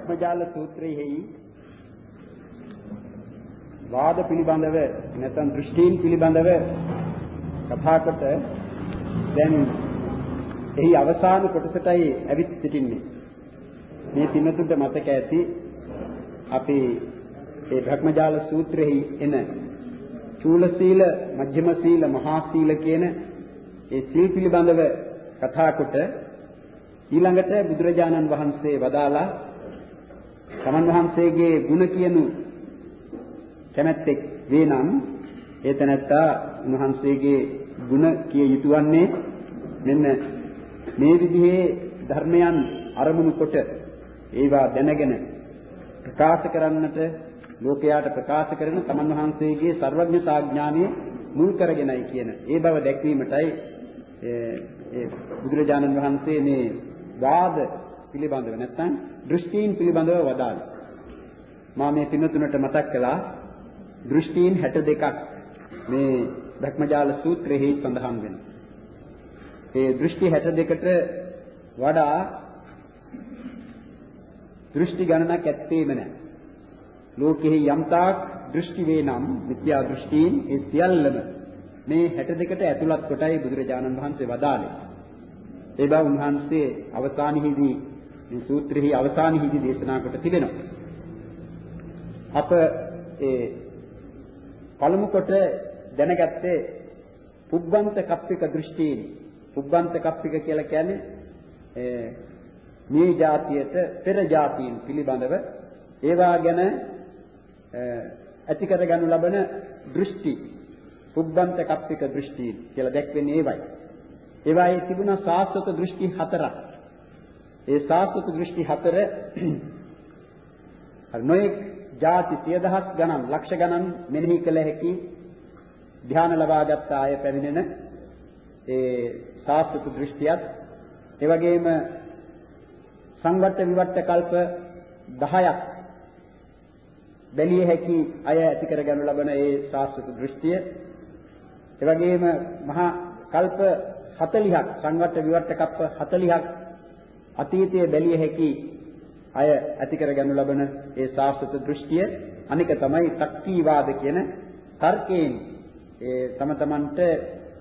භක්මජාල සූත්‍රයේහි වාද පිළිබඳව නැත්නම් දෘෂ්ටීන් පිළිබඳව කතා කොට දැන් එහි අවසාන කොටසටයි ඇවිත් සිටින්නේ. මේ පින්නතුන්ට මතක ඇති අපි ඒ භක්මජාල සූත්‍රෙහි එන චූල සීල, මජ්ක්‍ධිම සීල, මහා සීල කියන ඒ සීල් පිළිබඳව කතා කොට ඊළඟට බුදුරජාණන් වහන්සේ වදාලා සමන් වහන්සේගේ ගුණ කියනු කැමැත්තෙක් වේ නම් ඒ තැනැත්තා උන්වහන්සේගේ ගුණ කිය යුතුයන්නේ මෙන්න මේ විදිහේ ධර්මයන් අරමුණු කොට ඒවා දැනගෙන ප්‍රකාශ කරන්නට ලෝකයාට ප්‍රකාශ කරන තමන් වහන්සේගේ සර්වඥතා ඥානය මුල් කරගෙනයි කියන ඒ බව දැක්වීමටයි ඒ බුදුරජාණන් වහන්සේ මේ වාද පිළිබඳව නැත්නම් දෘෂ්ටීන් පිළිබඳව වදාළා. මා මේ පින්තුනට මතක් කළා දෘෂ්ටීන් 62ක් මේ භක්මජාල සූත්‍රයේ සඳහන් වෙනවා. ඒ දෘෂ්ටි 62කට වඩා දෘෂ්ටි ගණනක් ඇත්තේම නැහැ. ලෝකෙහි යම්තාක් දෘෂ්ටි වේ නම් මිත්‍යා දෘෂ්ටීන් ඒ සියල්ලම මේ 62කට ඇතුළත් කොටයි බුදුරජාණන් වහන්සේ වදාළේ. ඒ බව උන්වහන්සේ අවසානයේදී මේ සූත්‍රෙහි අවසානයේදී දේශනා කොට තිබෙනවා. අප ඒ පළමු කොට දැනගත්තේ පුබ්බන්ත කප්පික දෘෂ්ටීනි. පුබ්බන්ත කප්පික කියලා කියන්නේ මේ જાතියට පෙර જાතීන් පිළිබඳව ඒවා ගැන ඇති කර ගනු ලබන දෘෂ්ටි පුබ්බන්ත කප්පික දෘෂ්ටි කියලා දැක්වෙන්නේ ඒවයි. ඒවායේ තිබුණ සාස්වත දෘෂ්ටි හතරක්. ඒ සාස්වත දෘෂ්ටි හතර අර නොඑක් ಜಾති සිය දහස් ගණන් ලක්ෂ ගණන් මෙනෙහි කළ හැකි ධ්‍යාන ලබාගත් අය පැමිණෙන ඒ සාස්වත දෘෂ්ටියත් ඒ වගේම සංවට්ට විවට්ට කල්ප 10ක් බැලිය හැකි අය ඇති කරගනු ලබන ඒ සාස්වත දෘෂ්ටිය. ඒ වගේම මහා කල්ප 40ක් සංවට්ට විවට්ට කල්ප 40ක් අතීතයේ බැලිය හැකි අය ඇති කරගනු ලබන ඒ සාස්වත දෘෂ්ටිය අනික තමයි තක්කීවාද කියන තර්කයෙන් ඒ තම තමන්ට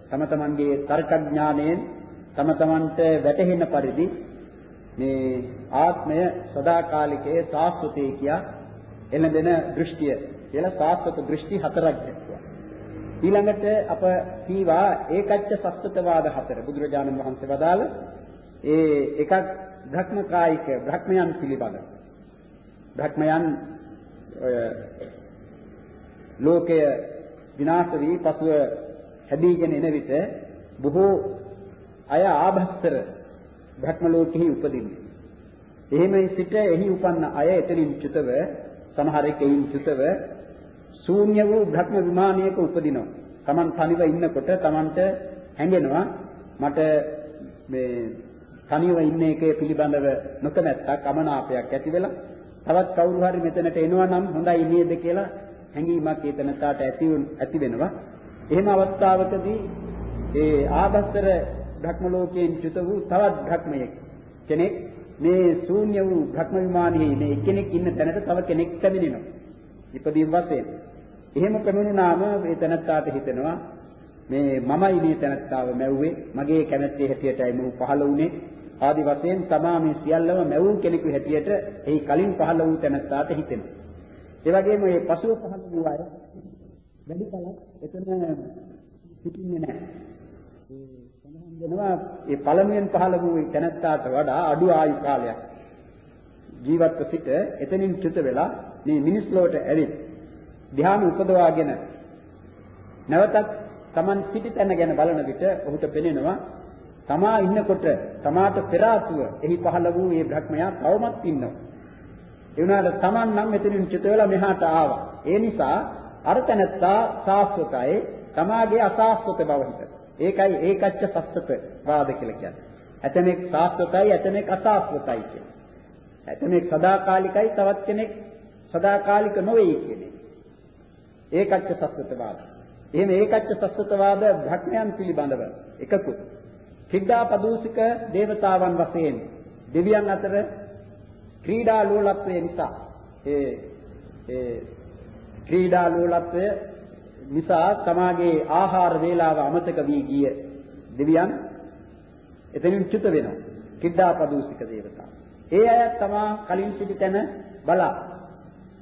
තම තමන්ගේ තර්ක ඥාණයෙන් තම තමන්ට වැටහෙන පරිදි මේ ආත්මය සදාකාලිකයේ සාස්වතේ කියා එළඹෙන දෘෂ්ටිය කියලා සාස්වත දෘෂ්ටි හතරක් දැක්වුවා. ඊළඟට අප කීවා ඒකච්ච සස්තතවාද හතර බුදුරජාණන් වහන්සේ වදාළ ඒ එකක් භ්‍රක්‍මකායික භ්‍රක්‍මයන් පිළිබඳ. භ්‍රක්‍මයන් ඔය ලෝකය විනාශ වී පසුව හැදීගෙන එන විට බොහෝ අය ආභස්තර භක්ම ලෝකෙහි උපදින්නේ. එහෙම සිට එහි උපන්න අය එතනින් චුතව සමහරෙක් එයින් චුතව ශූන්‍ය වූ භක්ම විමානයක උපදිනවා. Taman තනිව ඉන්නකොට Tamanට හැඟෙනවා මට මේ තනිව ඉන්න එකේ පිළිබඳව නොකමැත්තක් අමනාපයක් ඇති වෙලා තවත් කවුරු හරි මෙතනට එනවා නම් හොඳයි නේද කියලා හැඟීමක් ඒ තැනට ඇති ඇති වෙනවා. එහෙම අවස්ථාවකදී ඒ ආභස්තර භක්ම ලෝකයෙන් චුත වූ තවත් භක්මයෙක් කෙනෙක් මේ ශූන්‍ය වූ භක්ම විමානයේ මේ එක්කෙනෙක් ඉන්න තැනට තව කෙනෙක් පැමිණෙනවා. ඉපදීම් වශයෙන්. එහෙම පැමිණුණාම මේ තැනත්තාට හිතෙනවා මේ මමයි මේ තැනත්තාව මැව්වේ මගේ කැමැත්තේ හැටියටයි මම පහළ වුණේ ආදි වශයෙන් තමා මේ සියල්ලම මැවූ කෙනෙකු හැටියට එහි කලින් පහළ වූ තැනත්තාට හිතෙනවා. ඒ වගේම මේ පසුව පහළ වූ අය වැඩි කලක් එතන සිටින්නේ නැහැ. ඒ සඳහන් වෙනවා මේ පළමුවෙන් පහළ වූ තැනත්තාට වඩා අඩු ආයු කාලයක් ජීවත්ව සිට එතනින් චුත වෙලා මේ මිනිස් ලෝකයට ඇවිත් ධ්‍යාන උපදවාගෙන නැවතත් Taman සිටි තැන ගැන බලන විට ඔහුට පෙනෙනවා තමා ඉන්නකොට තමාට පෙර ආතුව එහි පහළ වූ මේ බ්‍රහ්මයා තවමත් ඉන්නවා. ඒ වුණාට Taman නම් මෙතනින් චුත වෙලා මෙහාට ආවා. ඒ නිසා අර තැනත්තා සාස්වතයි තමාගේ අසාස්වත බව හිත. ඒකයි ඒකච්ච සස්තත වාද කියලා කියන්නේ. ඇතමෙක් සාස්වතයි ඇතමෙක් අසාස්වතයි කියන්නේ. ඇතමෙක් සදාකාලිකයි තවත් කෙනෙක් සදාකාලික නොවේ කියන්නේ. ඒකච්ච සස්තත වාද. එහෙම ඒකච්ච සස්තත වාද භක්මයන් පිළිබඳව එකකුත්. සිද්ධා පදූසික දේවතාවන් වශයෙන් දෙවියන් අතර ක්‍රීඩා ලෝලත්වය නිසා ඒ ඒ ක්‍රීඩා ලෝලත්වය නිසා තමාගේ ආහාර වේලාව අමතක වී ගිය දෙවියන් එතනින් චුත වෙනවා. කිද්දා පදූසික දේවතා. ඒ අය තමා කලින් සිටි තැන බලා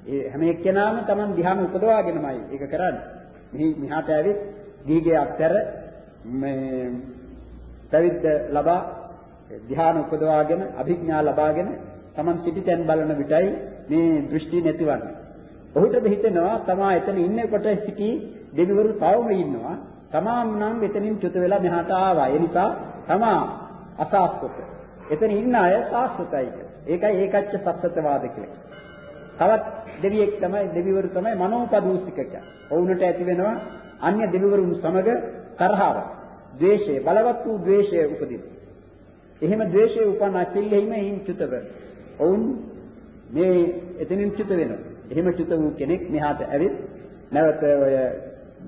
ඒ හැම එක්කෙනාම Taman ධ්‍යාන උපදවාගෙනමයි ඒක කරන්නේ. මෙහි මෙහාට ඇවිත් ගීගේ අත්තර මේ පැවිද්ද ලබා ධ්‍යාන උපදවාගෙන අභිඥා ලබාගෙන Taman සිටිතෙන් බලන විටයි මේ දෘෂ්ටි නැතිවන්නේ. ඔහුට හිතෙනවා තමා එතන ඉන්නකොට සිටි දෙවිවරු තවම ඉන්නවා. තමාම නම් එතනින් චුත වෙලා මෙහාට ආවා. ඒ නිසා තමා අසාස්වත. එතන ඉන්න අය සාස්වතයි. ඒකයි ඒකච්ච සත්‍යතවාද කියලා. තවත් දෙවියෙක් තමයි දෙවිවරු තමයි මනෝපදූසික කියන්නේ. ඔවුන්ට ඇති වෙනවා අන්‍ය දෙවිවරුන් සමග තරහව. ද්වේෂය බලවත් වූ ද්වේෂය උපදින. එහෙම ද්වේෂය උපන්න අකිල්ලෙහිම හින් චුතව. ඔවුන් මේ එතනින් චුත වෙනවා. එහෙම චුත වූ කෙනෙක් මෙහාට ඇවිත් නැවත ඔය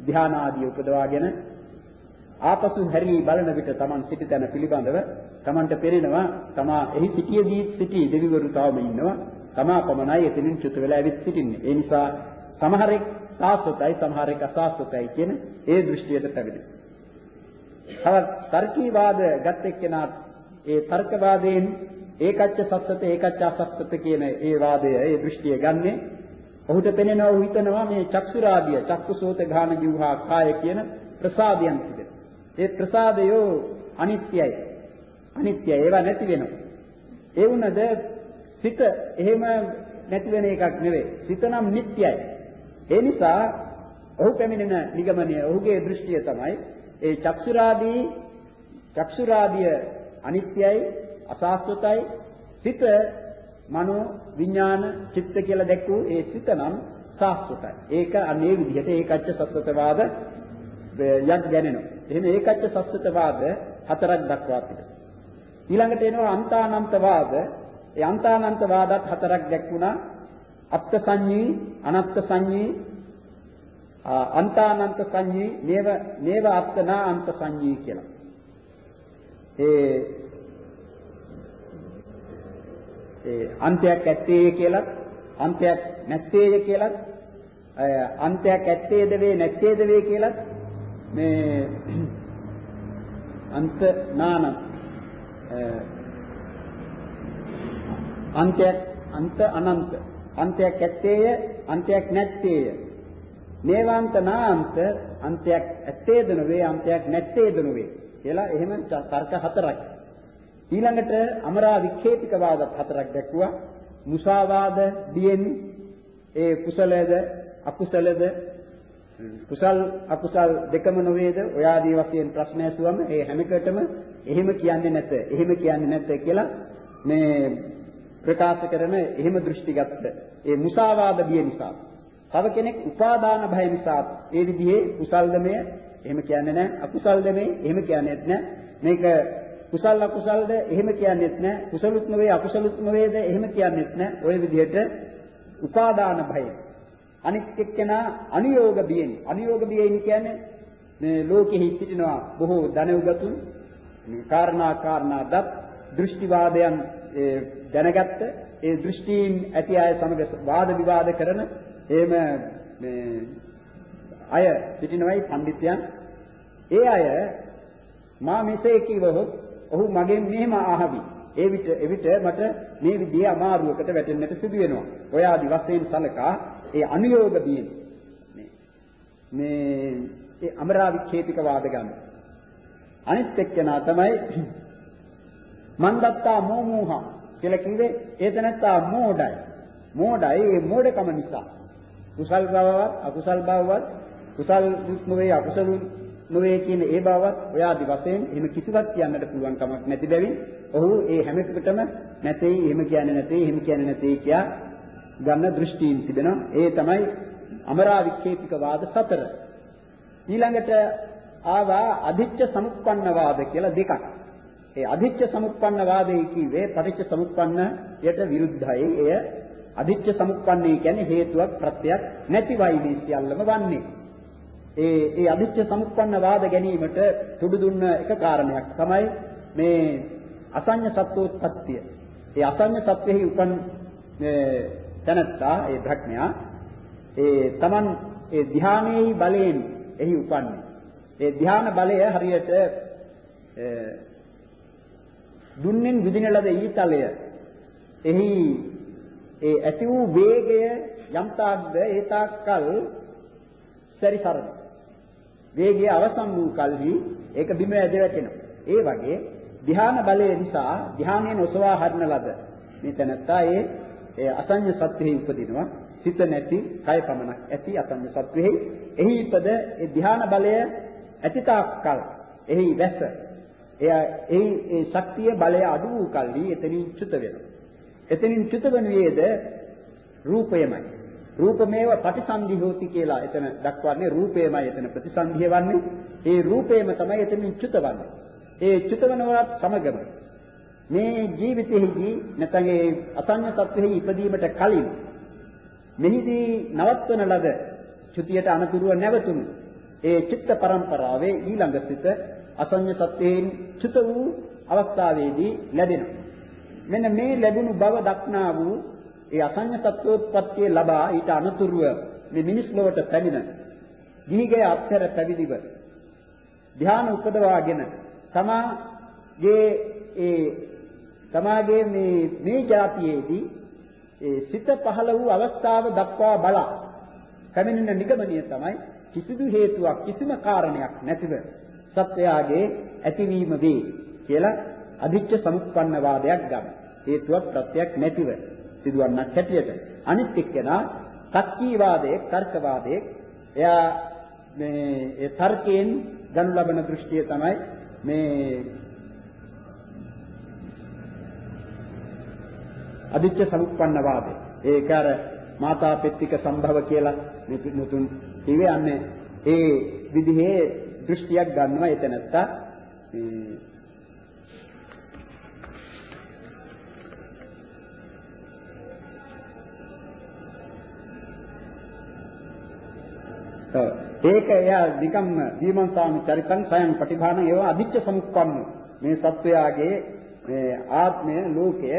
ධ්‍යාන ආදී උපදවාගෙන ආපසු හැරී බලන විට Taman සිටිතන පිළිබඳව Tamanට පෙනෙනවා තමා එහි සිටියේදී සිටි දෙවිවරු තවම ඉන්නවා තමා පමණයි එතනින් චුත වෙලා ඇවිත් සිටින්නේ. ඒ නිසා සමහරෙක් සාස්වතයි සමහරෙක් අසාස්වතයි කියන ඒ දෘෂ්ටියට පැමිණෙනවා. තවත් තර්කීවාද ගත් එක්කෙනා ඒ තර්කවාදයෙන් ඒකච්ච සත්‍යත ඒකච්ච අසත්‍යත කියන ඒ වාදය ඒ දෘෂ්ටිය ගන්නේ ඔහුට පෙනෙනවා ඔහු හිතනවා මේ චක්සුරාදිය චක්කුසෝත ඝාන ජීවහා කාය කියන ප්‍රසාදයන් තිබෙන. ඒ ප්‍රසාදයෝ අනිත්‍යයි. අනිත්‍යයි ඒවා නැති වෙනවා. ඒ වුණද සිත එහෙම නැති වෙන එකක් නෙවෙයි. සිත නම් නිට්ටයයි. ඒ නිසා ඔහු පැමිණෙන නිගමනය ඔහුගේ දෘෂ්ටිය තමයි ඒ චක්සුරාදී චක්සුරාදිය අනිත්‍යයි අසාස්වතයි සිත මනෝ විඥාන චිත්ත කියලා දැක්වූ ඒ සිත නම් සාස්වතයි. ඒක අනේ විදිහට ඒකච්ච සත්‍යතවාද යක් දැනෙනවා. එහෙනම් ඒකච්ච සත්‍යතවාද හතරක් දක්වා තිබෙනවා. ඊළඟට එනවා අන්තානන්තවාද ඒ අන්තානන්ත වාදත් හතරක් දැක්ුණා. අත්ත් සංඤී, අනත්ත් සංඤී, අන්තානන්ත සංඤී, නේව නේව අත්තනා අන්ත සංඤී කියලා. ඒ ඒ අන්තයක් ඇත්තේ කියලා, අන්තයක් නැත්තේය කියලා, අන්තයක් ඇත්තේද වේ නැත්තේද වේ කියලා මේ අන්ත නාන අන්තයක් අන්ත අනන්ත අන්තයක් ඇත්තේය අන්තයක් නැත්තේය නේවාන්ත නාන්ත අන්තයක් ඇත්තේද නොවේ අන්තයක් නැත්තේද නොවේ කියලා එහෙම තර්ක හතරක්. ඊළඟට අමරා වික්ෂේපික වාද හතරක් දැක්වුවා මුසාවාද දියෙන් ඒ කුසලද අකුසලද කුසල් අකුසල් දෙකම නොවේද? ඔය ආදී වශයෙන් ප්‍රශ්න ඇසුවම ඒ හැම එකටම එහෙම කියන්නේ නැත එහෙම කියන්නේ නැත කියලා මේ ප්‍රකාශ කරන එහෙම දෘෂ්ටිගත ඒ මුසාවාද බිය නිසා. තව කෙනෙක් උපාදාන භය නිසා ඒ විදිහේ කුසල්දමය එහෙම කියන්නේ නැහැ. අකුසල්දමය එහෙම කියන්නේත් නැහැ. මේක කුසල් අකුසල්ද එහෙම කියන්නේත් නැහැ. කුසලුත් නෙවෙයි අකුසලුත් නෙවෙයිද එහෙම කියන්නේත් නැහැ. ওই විදිහට උපාදාන භය. අනිත් එක්කෙනා අනියෝග බියෙන්. අනියෝග බියෙන් කියන්නේ මේ ලෝකෙහි සිටිනවා බොහෝ ධනවගතුන් මේ කාරණා කාරණා දත් දෘෂ්ටිවාදයන් දැනගත්ත ඒ දෘෂ්ටීන් ඇති අය සමග වාද විවාද කරන එහෙම මේ අය සිටිනවයි පඬිත්යන්. ඒ අය මා මෙසේ කිවහොත් ඔහු මගෙන් මෙහෙම අහවි ඒ විට එවිට මට මේ විදිහේ අමාරුවකට වැටෙන්නට සිදු වෙනවා. ඔය ආදි වශයෙන් සලකා ඒ අනුയോഗ බියෙන් මේ මේ ඒ අමරාවික්ෂේපික වාද ගන්න අනිත් එක්කෙනා තමයි මන්දත්තා මෝමෝහා කියලා කිව්වේ ඒ තැනත්තා මෝඩයි. මෝඩයි ඒ මෝඩකම නිසා. කුසල් බවවත් අකුසල් බවවත් කුසල් නොවේ අකුසල් නොවේ කියන ඒ බවවත් ඔය ආදි වශයෙන් එහෙම කිසිවක් කියන්නට පුළුවන් කමක් නැති බැවින් ඔහු ඒ හැම එකකටම නැtei එහෙම කියන්නේ නැtei එහෙම කියන්නේ නැtei කියා ගන්න දෘෂ්ටීන් තිබෙනවා. ඒ තමයි අමරා වික්ෂේපික වාද සතර. ඊළඟට ආවා අධිච්ච සමුප්පන්න වාද කියලා දෙකක්. ඒ අධිච්ච සමුප්පන්න වාදයේ කිව්වේ පටිච්ච සමුප්පන්නයට විරුද්ධයි. එය අධිච්ච සමුප්පන්නේ කියන්නේ හේතුවක් ප්‍රත්‍යක් නැතිවයි මේ සියල්ලම වන්නේ. ඒ ඒ අධිච්ච සමුප්පන්න වාද ගැනීමට තුඩු දුන්න එක කාරණයක් තමයි මේ අසඤ්ඤ සත්වෝත්පත්තිය. ඒ අසඤ්ඤ සත්‍යෙහි උපන් තනත්තා ඒ භක්මයා ඒ Taman ඒ ධානයේහි බලයෙන් එහි උපන්නේ. ඒ ධාන බලය හරියට දුන්නෙන් විදින ලද ඊතලය එහි ඒ ඇති වූ වේගය යම් තාක්ද ඒ තාක්කල් සැරිසරන. වේගය අවසන් වූ කලෙහි ඒක බිම ඇද වැටෙනවා. ඒ වගේ ධ්‍යාන බලය නිසා ධ්‍යානයෙන් ඔසවා හරින ලද මේ තැනත්තා ඒ ඒ අසඤ්ඤ සත්‍යෙහි උපදිනවා. සිත නැති කය පමණක් ඇති අසඤ්ඤ සත්‍යෙහි එහි ඉපද ඒ ධ්‍යාන බලය ඇති තාක්කල් එහි වැස එයා එහි ඒ ශක්තිය බලය අඩු වූ කල්හි එතනින් චුත වෙනවා. එතනින් චුත වනුයේද රූපයමයි. රූපමේව පටිසන්ධි හෝති කියලා එතන දක්වන්නේ රූපයමයි එතන ප්‍රතිසන්ධිය වන්නේ. ඒ රූපයම තමයි එතනින් චුතවන්නේ. ඒ චුතවනවත් සමගම මේ ජීවිතයේදී නැත්නම් ඒ අසඤ්ඤ තත්ත්වෙහි ඉපදීමට කලින් මෙහිදී නවත්වන ලද චුතියට අනතුරුව නැවතුණු ඒ චිත්ත පරම්පරාවේ ඊළඟ සිත අසඤ්ඤ තත්ත්වයෙන් චුත වූ අවස්ථාවේදී ලැබෙනවා. මෙන්න මේ ලැබුණු බව දක්නා වූ ඒ අසඤ්ඤ තත්ත්වෝත්පත්තිය ලබා ඊට අනතුරුව මේ මිනිස් ලොවට පැමිණ දීගේ අත්තර පැවිදිව ධ්‍යාන උපදවාගෙන තමාගේ ඒ තමාගේ මේ මේ જાතියේදී ඒ සිත පහළ වූ අවස්ථාව දක්වා බලා පැමිණෙන නිගමනීය තමයි කිසිදු හේතුවක් කිසිම කාරණයක් නැතිව සත්‍යයගේ ඇතිවීම වේ කියලා අධිච්ච සමුප්පන්න වාදයක් ගන්න. හේතුවක් ප්‍රත්‍යක් නැතිව සිදුවන්නක් හැටියට. අනිත් එක්කෙනා තක්කී වාදයේ තර්ක වාදයේ එයා මේ ඒ තර්කයෙන් ගනු ලබන දෘෂ්ටිය තමයි මේ අදිච්ච සමුප්පන්න වාදය. ඒක අර මාතා පෙත්තික සම්භව කියලා මුතුන් කිව්වේ අන්නේ ඒ විදිහේ දෘෂ්ටියක් ගන්නවා එතනත්තා මේ ඒක එයා නිකම්ම දීමන්සාමි චරිතං සයන් පටිභාන ඒවා අදිච්ච සමුප්පන්න මේ සත්වයාගේ මේ ආත්මය ලෝකය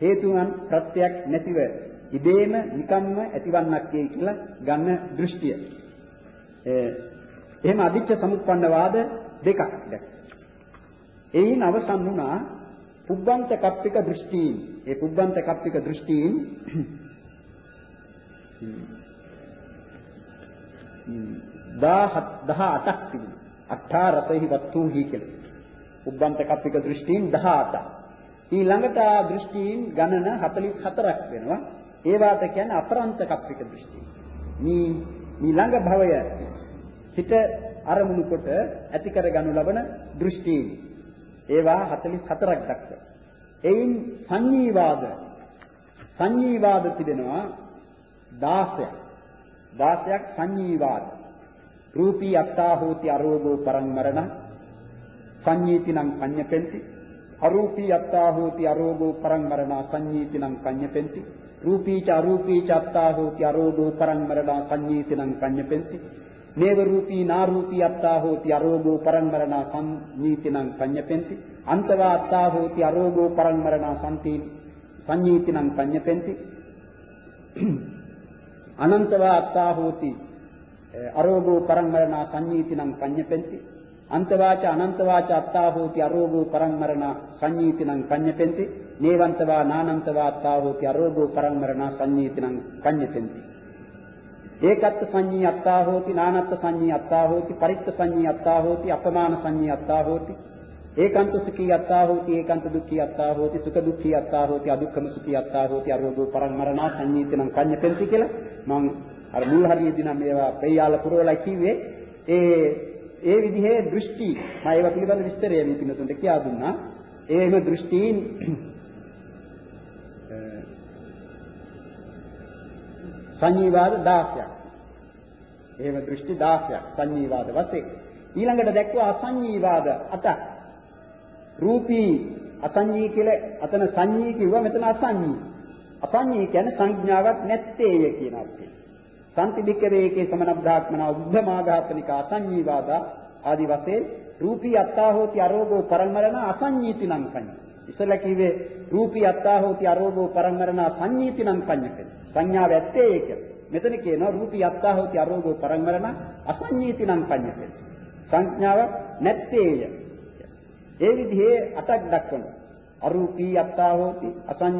හේතුන් ප්‍රත්‍යක් නැතිව ඉබේම නිකම්ම ඇතිවන්නක් කියලා ගන්න දෘෂ්ටිය. එහෙම අදිච්ච සමුප්පන්න වාද දෙකක් දැක්ක. එයින් අවසන් වුණා පුබ්බන්ත කප්පික දෘෂ්ටීන්. ඒ පුබ්බන්ත කප්පික දෘෂ්ටීන් 18ක් තිබුණා. අට්ඨාරතෙහි වත්තුහි කියලා. උබ්බන්ත කප්පික දෘෂ්ටීන් 18ක්. ඊළඟට ආ දෘෂ්ටීන් ගණන 44ක් වෙනවා. ඒවාට කියන්නේ අපරන්ත කප්පික දෘෂ්ටි. මේ ඊළඟ භවය හිත අරමුණු කොට ඇති කර ගනු ලබන දෘෂ්ටීන්. ඒවා 44ක් දක්වනවා. එයින් සංඤීවාද සංඤීවාද තිබෙනවා 16ක්. 16ක් සංඤීවාද. රූපී අත්තා හෝති අරෝගෝ පරං මරණ සංඤීතිනං පඤ්ඤපෙන්ති අරූපී අත්තා හෝති අරෝගෝ පරං මරණ සංඤීතිනං පඤ්ඤපෙන්ති රූපී ච අරූපී ච අත්තා හෝති අරෝගෝ පරං මරණ සංඤීතිනං පඤ්ඤපෙන්ති නේව රූපී නාරූපී අත්තා හෝති අරෝගෝ පරං මරණ සංඤීතිනං පඤ්ඤපෙන්ති අන්තවා අත්තා හෝති අරෝගෝ පරං මරණ සම්ති සංඤීතිනං පඤ්ඤපෙන්ති අනන්තවා අත්තා හෝති අරෝගෝ පරම්මරණ සංඤීතිනං පඤ්ඤපෙන්ති. අන්තවාච අනන්තවාච අත්තා හෝති අරෝගෝ පරම්මරණ සංඤීතිනං පඤ්ඤපෙන්ති. නේවන්තවා නානන්තවා අත්තා හෝති අරෝගෝ පරම්මරණ සංඤීතිනං පඤ්ඤපෙන්ති. ඒකත්ත සංඤී අත්තා හෝති නානත්ත සංඤී අත්තා හෝති පරිත්ත සංඤී අත්තා හෝති අපමාන සංඤී අත්තා හෝති ඒකාන්ත සුඛී අත්තා හෝති ඒකාන්ත දුක්ඛී අත්තා හෝති සුඛ දුක්ඛී අත්තා හෝති අදුක්ඛම සුඛී අත්තා හෝති. අරෝගෝ පරම්මරණ සංඤීතනම් කඤ්ඤපෙන්ති කියලා මම අර මුල් හරියේදී නම් මේවා පෙයාල පුරවලා කිව්වේ. ඒ ඒ විදිහේ දෘෂ්ටි මම ඒවා පිළිබඳ විස්තරය මේ පිනතුන්ට කියා දුන්නා. ඒම දෘෂ්ටීන් සංඤීවාද 16ක් එහෙම දෘෂ්ටි 16ක් සංඤීවාද වශයෙන්. ඊළඟට දැක්වා අසංඤීවාද 8ක් රූපී අසංඤී කියලා අතන සංඤී කිව්වා මෙතන අසංඤී. අසංඤී කියන්නේ සංඥාවක් නැත්තේය කියන අර්ථය. සම්තිබික්කවේකේ සමනබ්ධාත්මන උද්ධමාඝාතනික අසංඤී වාදා ආදි වශයෙන් රූපී අත්තා හෝති අරෝගෝ පරමරණ අසංඤීති නම් කඤ්ඤ. ඉස්සලා කිව්වේ රූපී අත්තා හෝති අරෝගෝ පරමරණ සංඤීතිනම් පඤ්ඤකේ. සංඥාව ඇත්තේ ඒක. මෙතන කියනවා රූපී අත්තා හෝති අරෝගෝ පරමරණ අසංඤීතිනම් පඤ්ඤකේ. සංඥාව නැත්තේය. ඒ විදිහේ අටක් දක්වනවා. අරූපී අත්තා හෝති අසං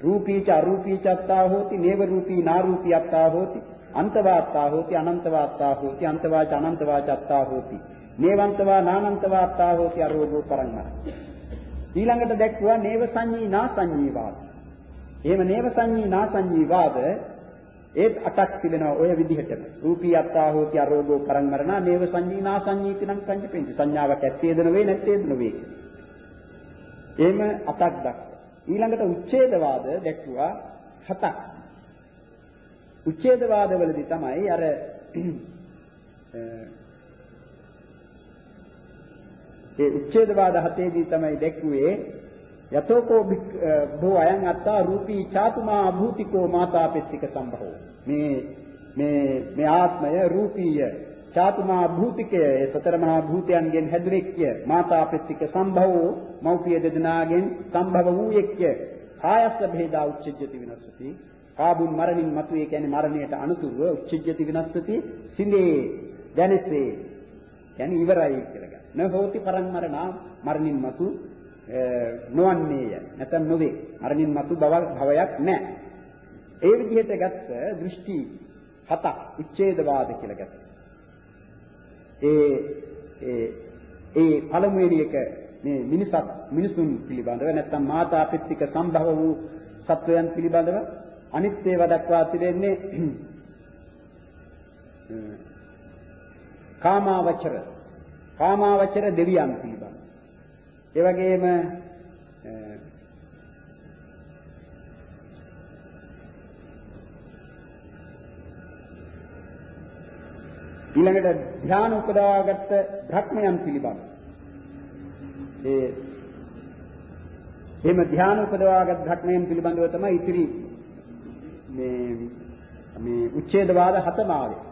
රූපීච අරූපීච අත්තා හෝති නේව රූපී නාරූපී අත්තා හෝති අන්තවාත්තා හෝති අනන්තවාත්තා හෝති අන්තවාච අනන්තවාච අත්තා හෝති නේවන්තවා නානන්තවාත්තා හෝති අරෝගෝ පරංගන ඊළඟට දැක්වුවා නේව සංඤී නා සංඤී වාද එහෙම නේව සංඤී නා සංඤී වාද ඒත් අටක් තිබෙනවා ඔය විදිහටම. රූපී අත්තා හෝති අරෝගෝ පරංගරණ නේව සංඤී නා සංඤීති නම් පංචපෙන්ති සංඥාවක් ඇත්තේද නොවේ නැත්තේද නොවේ එහෙම අටක් දක්වනවා ඊළඟට උච්ඡේදවාද දැක්වුවා හතක්. උච්ඡේදවාදවලදී තමයි අර ඒ උච්ඡේදවාද හතේදී තමයි දැක්ුවේ යතෝකෝ භෝ අයං අත්තා රූපී චාතුමා භූතිකෝ මාතාපෙත්තික සම්භවෝ. මේ මේ මේ ආත්මය රූපීය චාතුමා භූතිකය ඒ සතර මහා භූතයන්ගෙන් හැදුනෙක්ය මාතාපෙත්තික සම්භවෝ මෞපිය දෙදෙනාගෙන් සම්භව වූයෙක්ය. කායස්ස භේදා උච්චජ්ජති විනස්සති. කාබුන් මරණින් මතු ඒ කියන්නේ මරණයට අනුතුරුව උච්චජ්ජති විනස්සති. සිඳේ දැනසේ කියන්නේ ඉවරයි කියලා ගන්න. න හෝති පරං මරණා මරණින් මතු නොවන්නේය. නැත්නම් නොවේ. මරණින් මතු බව භවයක් නැහැ. ඒ විදිහට ගත්ත දෘෂ්ටි හතක් උච්ඡේදවාද කියලා ගත්තා. ඒ ඒ ඒ පළමුවෙනි එක මේ මිනිසත් මිනිසුන් පිළිබඳව නැත්නම් මාතා පිත්තික සම්භව වූ සත්වයන් පිළිබඳව අනිත් ඒවා දක්වා තිබෙන්නේ කාමාවචර කාමාවචර දෙවියන් පිළිබඳ. ඒ වගේම ඊළඟට ධ්‍යාන උපදවාගත්ත භ්‍රක්‍මයන් පිළිබඳ. ඒ එහෙම ධ්‍යාන උපදවාගත් භ්‍රක්‍මයන් පිළිබඳව තමයි ඉතිරි මේ මේ උච්ඡේදවාද හතම ආවේ.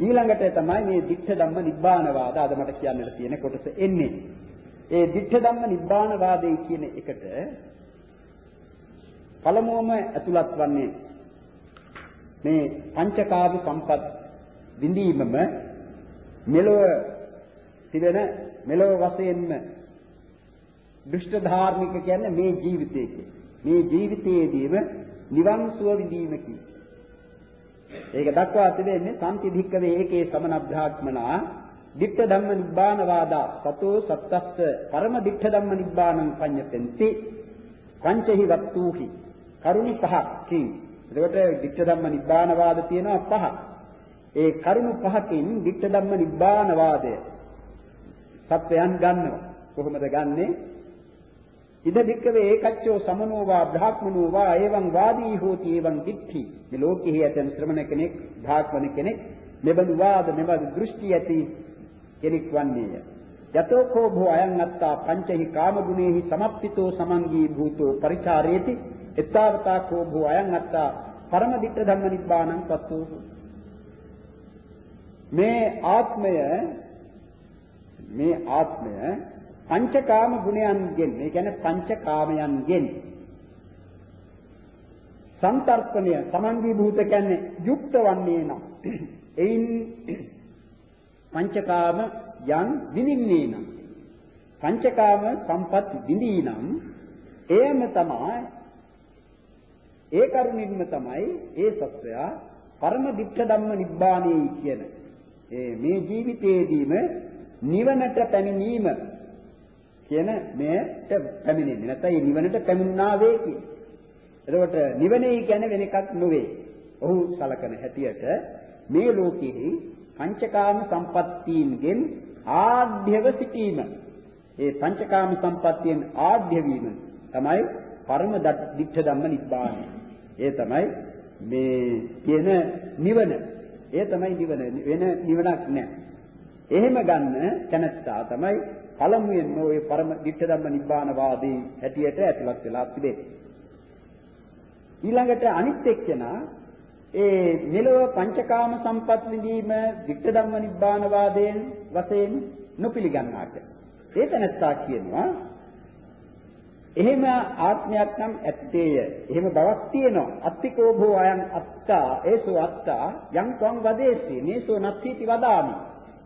ඊළඟට තමයි මේ ditta ධම්ම නිබ්බානවාද අද මට කියන්නට තියෙන කොටස එන්නේ. ඒ ditta ධම්ම නිබ්බානවාදේ කියන එකට පළමුවම ඇතුළත් වන්නේ මේ පංචකාම සම්පත් විඳීමම මෙලොව තිබෙන මෙලොව වශයෙන්ම දුෂ්ට ධාර්මික කියන්නේ මේ ජීවිතයේ මේ ජීවිතයේදීම නිවන් සුව විඳීමකි. ඒක දක්වා තිබෙන්නේ සම්ති ධික්කවේ ඒකේ සමන බ්‍රාහ්මනා ditta ධම්ම නිබ්බාන වාදා සතෝ සත්තස්ස පරම ditta ධම්ම නිබ්බානං පඤ්ඤතෙන්ති පංචහි වත්තුහි කරුණි පහක් කින් එතකොට ditta ධම්ම නිබ්බාන වාද තියෙනවා පහ. ඒ කරුණු පහකින් ditta ධම්ම නිබ්බාන වාදය සත්‍යයන් ගන්නවා. කොහොමද ගන්නෙ? ඉද දික්කවේ ඒකච්චෝ සමනෝවා බ්‍රාහ්මනෝවා එවං වාදී හෝති එවං දික්ඛි. මේ ලෝකෙහි ඇතන ශ්‍රමණ කෙනෙක්, බ්‍රාහ්මණ කෙනෙක් මෙබඳු වාද මෙබඳු දෘෂ්ටි ඇති කෙනෙක් වන්නේය. යතෝ කෝ භෝ අයං අත්තා පංචහි කාම ගුණේහි සමප්පිතෝ සමංගී භූතෝ පරිචාරේති එත්තාවතා කෝ භෝ අයං අත්තා පරම ditta ධම්ම නිබ්බානං පත්තෝ මේ ආත්මය මේ ආත්මය පංචකාම ගුණයන්ගෙන් ඒ කියන්නේ පංචකාමයන්ගෙන්. සන්තර්පණය සමන්දී භූත කියන්නේ යුක්ත වන්නේ නම්. එයින් පංචකාම යන් විඳින්නේ නම්. පංචකාම සම්පත් විඳී නම් එයම තමයි ඒ කරුණින්ම තමයි ඒ සත්වයා පරම ditta ධම්ම නිබ්බාණේ කියන ඒ මේ ජීවිතයේදීම නිවනට පැමිණීම කියන මේට පැමිණෙන්නේ නැත්නම් මේ නිවනට පැමිණනා වේ කියන. එතකොට නිවනේ කියන්නේ වෙන එකක් නෙවෙයි. ඔහු සලකන හැටියට මේ ලෝකෙහි පංචකාම සම්පත්තීන්ගෙන් ආඩ්‍යව සිටීම. ඒ පංචකාම සම්පත්තියෙන් ආඩ්‍ය වීම තමයි පරම දික්ඨ ධම්ම නිබ්බානයි. ඒ තමයි මේ කියන නිවන. ඒ තමයි නිවන. වෙන නිවනක් නැහැ. එහෙම ගන්න තැනත්තා තමයි පළමුවෙන් ඔය පරම ditta ධම්ම නිබ්බාන වාදී හැටියට ඇතුළත් වෙලා තිබෙන්නේ. ඊළඟට අනිත් එක්කෙනා ඒ මෙලොව පංචකාම සම්පත් විඳීම වික්ත ධම්ම නිබ්බාන වාදයෙන් වශයෙන් නොපිළිගන්නාට. ඒ තැනත්තා කියනවා එහෙම ආත්මයක් නම් ඇත්තේය. එහෙම බවක් තියෙනවා. අත්තිකෝ භෝ අයං අත්තා ඒසෝ අත්තා යං ත්වං වදේසි නේසෝ නත්ථීති වදාමි.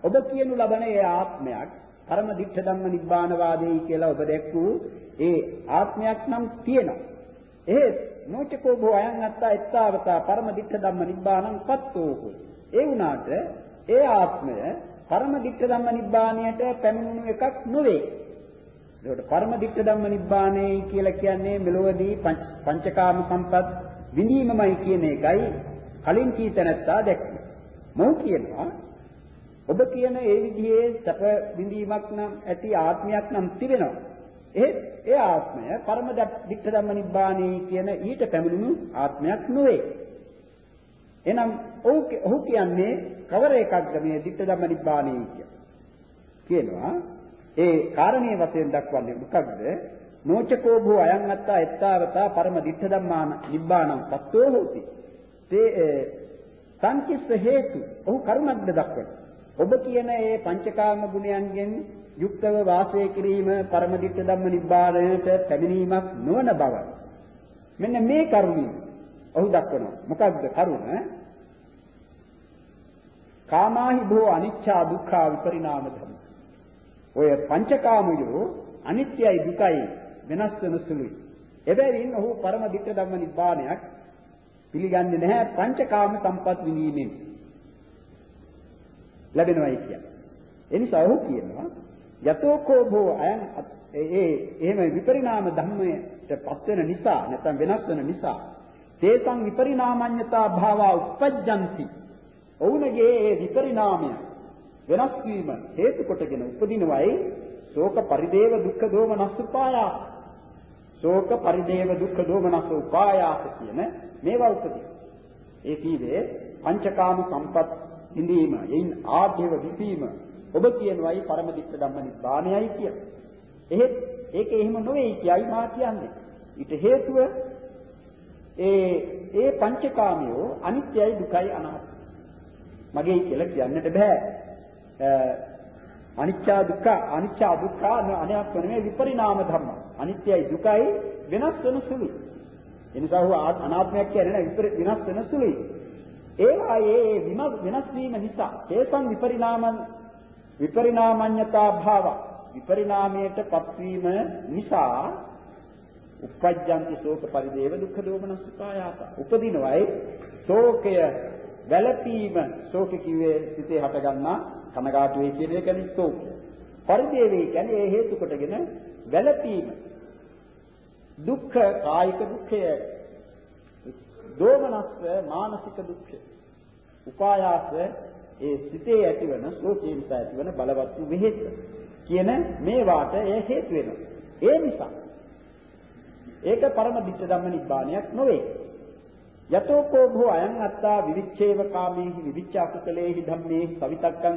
ඔබ කියනු ලබන ඒ ආත්මයක් පරම දික්ඨ ධම්ම නිබ්බාන වාදේ කියලා ඔබ දැක්වූ ඒ ආත්මයක් නම් තියෙනවා. එහෙත් නොචකෝ භෝ අයං අත්තා එත්තාවතා පරම දික්ඨ ධම්ම නිබ්බානං පත්තෝ ඒ වුණාට ඒ ආත්මය පරම දික්ඨ ධම්ම නිබ්බාණයට පැමිණුණු එකක් නොවේ. ඒකට පරම දික්ඨ ධම්ම නිබ්බාණය කියලා කියන්නේ මෙලොවදී පංචකාම සම්පත් විඳීමමයි කියන එකයි කලින් කීතනත්තා දැක්කේ. මොහු කියනවා ඔබ කියන ඒ විදිහේ සැප විඳීමක් නම් ඇති ආත්මයක් නම් තිබෙනවා. එහෙත් ඒ ආත්මය පරම දික්ඨ ධම්ම නිබ්බාණය කියන ඊට පැමිණුණු ආත්මයක් නොවේ. එහෙනම් ඔහු කියන්නේ කවර එකක්ද මේ ditta ධම්ම නිබ්බාණය කිය. කියනවා ඒ කාරණේ වශයෙන් දක්වන්නේ මොකක්ද? නොචකෝ භෝ අයං අත්තා එත්තාවතා පරම ditta ධම්මාන නිබ්බාණං සත්‍යෝ හෝති. තේ සංකිස්ස හේතු ඔහු කරුණක්ද දක්වන. ඔබ කියන ඒ පංචකාම ගුණයන්ගෙන් යුක්තව වාසය කිරීම පරම ditta ධම්ම නිබ්බාණයට පැමිණීමක් නොවන බව. මෙන්න මේ කරුණින් ඔහු දක්වනවා. මොකක්ද කරුණ? කාමාහි භෝ අනිච්චා දුක්ඛා විපරිණාම ධම්ම. ඔය පංචකාමයෝ අනිත්‍යයි දුකයි වෙනස් වෙන සුළුයි. එබැවින් ඔහු පරම ditta ධම්ම නිබ්බානයක් පිළිගන්නේ නැහැ පංචකාම සම්පත් විඳීමෙන්. ලැබෙනවයි කියන්නේ. ඒ නිසා ඔහු කියනවා යතෝකෝ භෝ අයං ඒ එහෙම විපරිණාම ධම්මයට පත් වෙන නිසා නැත්නම් වෙනස් වෙන නිසා තේසං විපරිණාමඤ්ඤතා භාවා උපජ්ජಂತಿ ඔවුන්ගේ ඒ විපරිණාමය වෙනස් වීම හේතු කොටගෙන උපදිනවයි ශෝක පරිදේව දුක්ඛ දෝමනස් උපායා ශෝක පරිදේව දුක්ඛ දෝමනස් උපායාස කියන මේවා උපදී ඒ කීවේ පංචකාම සම්පත් හිඳීම එයින් ආධ්‍යව විසීම ඔබ කියනවායි පරම දික්ක ධම්ම නිබ්බාණයයි කිය. එහෙත් ඒක එහෙම නොවේ කියයි මා කියන්නේ. ඊට හේතුව ඒ ඒ පංචකාමියෝ අනිත්‍යයි දුකයි අනාත්මයි. මගේ කියලා කියන්නට බෑ. අනිච්චා දුක්ඛ අනිච්චා දුක්ඛ අනාත්ම නෙමෙයි විපරිණාම ධර්ම. අනිත්‍යයි දුකයි වෙනස් වෙන සුළුයි. ඒ නිසා හුව අනාත්මයක් කියන්නේ වෙනස් වෙන සුළුයි. ඒවා ඒ වෙනස් වීම නිසා හේතන් විපරිණාමං විපරිණාමඤ්ඤතා භාව විපරිණාමයට පත්වීම නිසා උපජ්ජන්ති ශෝක පරිදේව දුක්ඛ දෝමනස්සපායාස උපදිනවයි ශෝකය වැළපීම. ශෝක කිව්වේ සිතේ හටගන්නා කනගාටු වේ කියන එක කියන්නේ ශෝක පරිදේවේ කියන්නේ ඒ හේතු කොටගෙන වැළපීම. දුක්ඛ කායික දුක්ඛය දෝමනස්ස මානසික දුක්ඛය උපායාස ඒ සිතේ ඇතිවන ශෝකයෙන් ඇතිවන බලවත් වූ වෙහෙස කියන මේවාට ඒ හේතු වෙනවා ඒ නිසා ඒක පරම දිට්ඨ ධම්ම නිබ්බානයක් නොවේ. යතෝකෝ භෝ අයං අත්තා විවිච්ඡේව කාමේහි විවිච්ඡ අකුසලේහි ධම්මේහි සවිතක්කං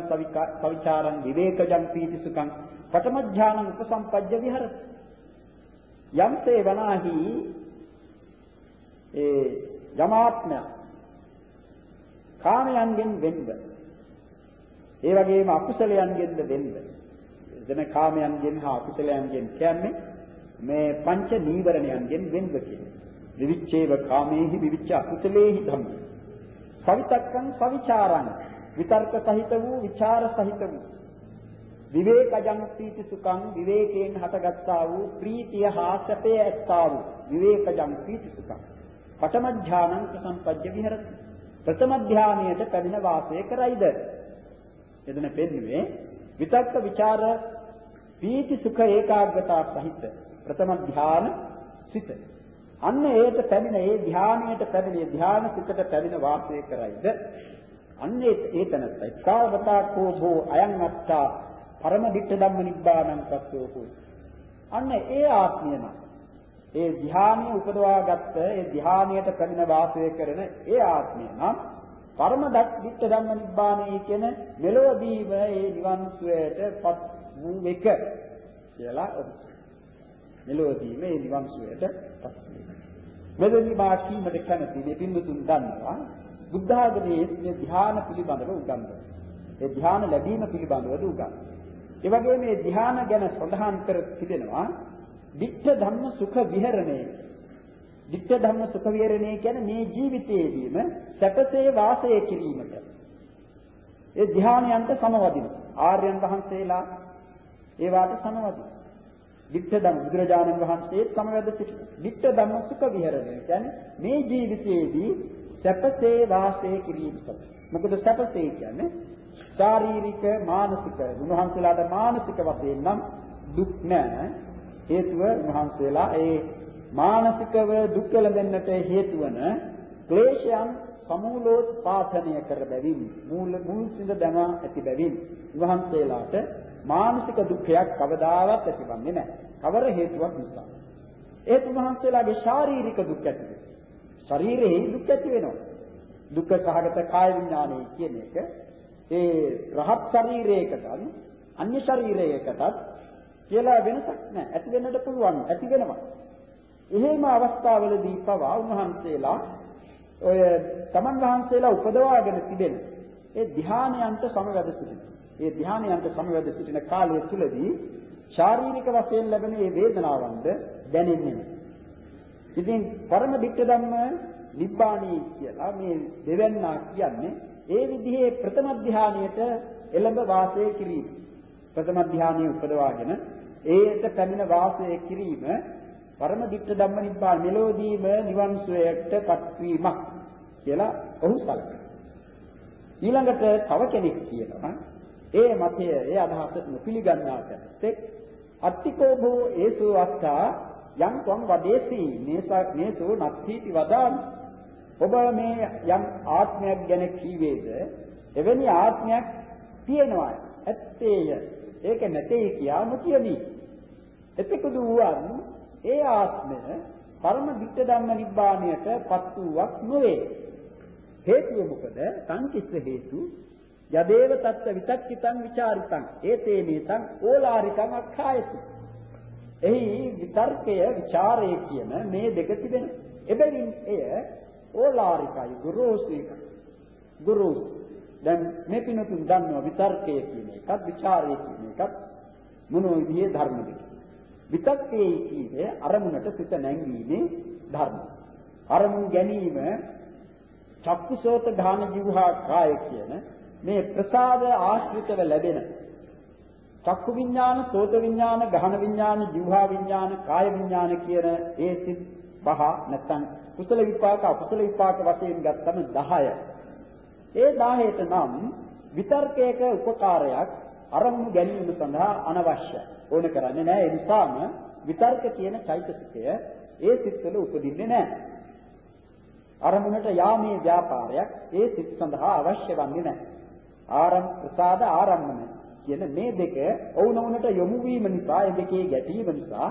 සවිචාරං විවේකජං පීති සුඛං පඨමඥානං උපසම්පජ්ජ විහරති. යම්සේ වනාහි ඒ යමාත්මය කාමයන්ගෙන් වෙන්න ඒ වගේම අකුසලයන්ගෙන්ද වෙන්න එතන කාමයන්ගෙන් හා අකුසලයන්ගෙන් කියන්නේ මේ පංච නීවරණයන්ගෙන් වෙන්ව කියන්නේ. විවිච්ඡේව කාමේහි විවිච්ඡ අකුසලේහි ධම්ම. සවිතක්කං සවිචාරං. විතර්ක සහිත වූ විචාර සහිත වූ. විවේකජං ප්‍රීති සුඛං විවේකයෙන් හටගත්තා වූ ප්‍රීතිය හා සැපය ඇත්තා වූ. විවේකජං ප්‍රීති සුඛං. පඨම ඥානං සම්පජ්ජ විහෙරති ප්‍රථම ධානයට පැමිණ වාසය කරයිද එදෙන පෙන්නුවේ විතක්ක ਵਿਚාර ප්‍රීති සුඛ ඒකාග්‍රතාව සහිත ප්‍රථම ධාන සිත. අන්න ඒට පැමිණ ඒ ධානයට පැමිණ ධාන සිතට පැමිණ වාසය කරයිද අන්න ඒ තැනත්තයි කාවතා කෝ භෝ අයං අත්තා පරම ditta ධම්ම නිබ්බානං සත්‍යෝ හොයි. අන්න ඒ ආත්මය නම් ඒ ධානය උපදවාගත්ත ඒ ධානයට පැමිණ වාසය කරන ඒ ආත්මය නම් පරම ditta ධම්ම නිබ්බානයි කියන මෙලොවදීම ඒ නිවන් සුවයටපත් වූ එක කියලා මෙලොවදී මේ නිවන් සුවයට පත් වෙනවා. මෙතනදී මා කීමට කැමති මේ පින්දුතුන් දන්නවා බුද්ධ ආගමේ මේ ධ්‍යාන පිළිබඳව උගන්වනවා. ඒ ධ්‍යාන ලැබීම පිළිබඳවද උගන්වනවා. ඒ වගේම මේ ධ්‍යාන ගැන සඳහන් කර තිබෙනවා ditta ධම්ම සුඛ විහරණය. ditta ධම්ම සුඛ විහරණය කියන්නේ මේ ජීවිතයේදීම සැපසේ වාසය කිරීමට. ඒ ධ්‍යානයන්ට සමවදින ආර්යයන් වහන්සේලා ඒ වාට සමවදින. ditta ධම්ම බුදුරජාණන් වහන්සේ සමවැද සිටින. ditta ධම්ම සුඛ විහරණය කියන්නේ මේ ජීවිතයේදී සැපසේ වාසය කිරීමට. මොකද සැපසේ කියන්නේ ශාරීරික මානසික උන්වහන්සේලාට මානසික වශයෙන් නම් දුක් නැහැ හේතුව උන්වහන්සේලා ඒ මානසිකව දුක් ලැබෙන්නට හේතු වන ක්ලේශයන් සමූලෝත්පාදනය කර බැවින් මූල මුල් සිඳ දමා ඇති බැවින් උන්වහන්සේලාට මානසික දුක්ඛයක් කවදාවත් ඇතිවන්නේ නැහැ. කවර හේතුවක් නිසා? ඒත් උන්වහන්සේලාගේ ශාරීරික දුක් ඇති වෙනවා. ශරීරයේ දුක් ඇති වෙනවා. දුක්ඛ සහගත කාය විඥානය කියන එක ඒ රහත් ශරීරයකටත් අන්‍ය ශරීරයකටත් කියලා වෙනසක් නැහැ. ඇති වෙන්නට පුළුවන්. ඇති වෙනවා. එහෙම අවස්ථාවලදී පවා උන්වහන්සේලා ඔය තමන් වහන්සේලා උපදවාගෙන තිබෙන ඒ ධානයන්ට සමවැද සිටින. ඒ ධානයන්ට සමවැද සිටින කාලය තුලදී ශාරීරික වශයෙන් ලැබෙන මේ වේදනාවන්ද දැනෙන්නේ ඉතින් පරම ditta ධම්ම නිබ්බාණී කියලා මේ දෙවන්නා කියන්නේ ඒ විදිහේ ප්‍රථම ධානයට එළඹ වාසය කිරීම. ප්‍රථම ධානයේ උපදවාගෙන ඒට පැමිණ වාසය කිරීම පරම ditta ධම්ම නිබ්බාන මෙලෝදීම නිවන් සුවයටපත් වීමක් කියලා ඔහු සලකනවා. ඊළඟට තව කෙනෙක් කියනවා ඒ මතය ඒ අදහස පිළිගන්නාට තෙක් අත්තිකෝ භෝ ඒසෝ අත්තා යම් ත්වම් වදේසි මේසෝ නත්ථීති වදාමි. ඔබ මේ යම් ආත්මයක් ගැන කීවේද? එවැනි ආත්මයක් තියෙනවා. ඇත්තේය. ඒක නැtei කියා නොකියමි එතකොදු වූවන් ඒ ආත්මය පරම විත්ත ධම්ම නිබ්බාණයට පත් වූවක් නොවේ. හේතුව මොකද? සංකිස්ස හේතු යදේව තත්ත විතක්කිතං ਵਿਚාරිතං ඒතේ නේතං ඕලාරිකං අක්ඛායති. එහි විතර්කය ਵਿਚාරය කියන මේ දෙක තිබෙනවා. එබැවින් එය ඕලාරිකයි ගුරුසී ගුරුසී දැන් මේ පිනතුන් දන්නවා විතර්කය කියන එකත් ਵਿਚාරය කියන එකත් මොන විදිහේ ධර්ම දෙක. විතක්කේ කියන්නේ අරමුණට සිත නැංවීමේ ධර්ම. අරමුණු ගැනීම චක්කුසෝත ධාන ජීවහා කාය කියන මේ ප්‍රසාද ආශ්‍රිතව ලැබෙන චක්කු විඥාන, සෝත විඥාන, ගහන විඥාන, જીවහා විඥාන, කාය විඥාන කියන ඒ සිත් පහ නැත්නම් කුසල විපාක අකුසල විපාක වශයෙන් ගත්තම 10. ඒ 10ට නම් විතර්කයක උපකාරයක් අරමුණු ගැනීම සඳහා අනවශ්‍යයි. ඕන කරන්නේ නැහැ. ඒ නිසාම විතර්ක කියන චෛතසිකය ඒ සිත්වල උපදින්නේ නැහැ. අරමුණට යාමේ ව්‍යාපාරයක් ඒ සිත් සඳහා අවශ්‍ය වන්නේ නැහැ. ආරම් ප්‍රසාද ආරම්මන කියන මේ දෙක ඔවුනොවුනට යොමු වීම නිසා ඒ දෙකේ ගැටීම නිසා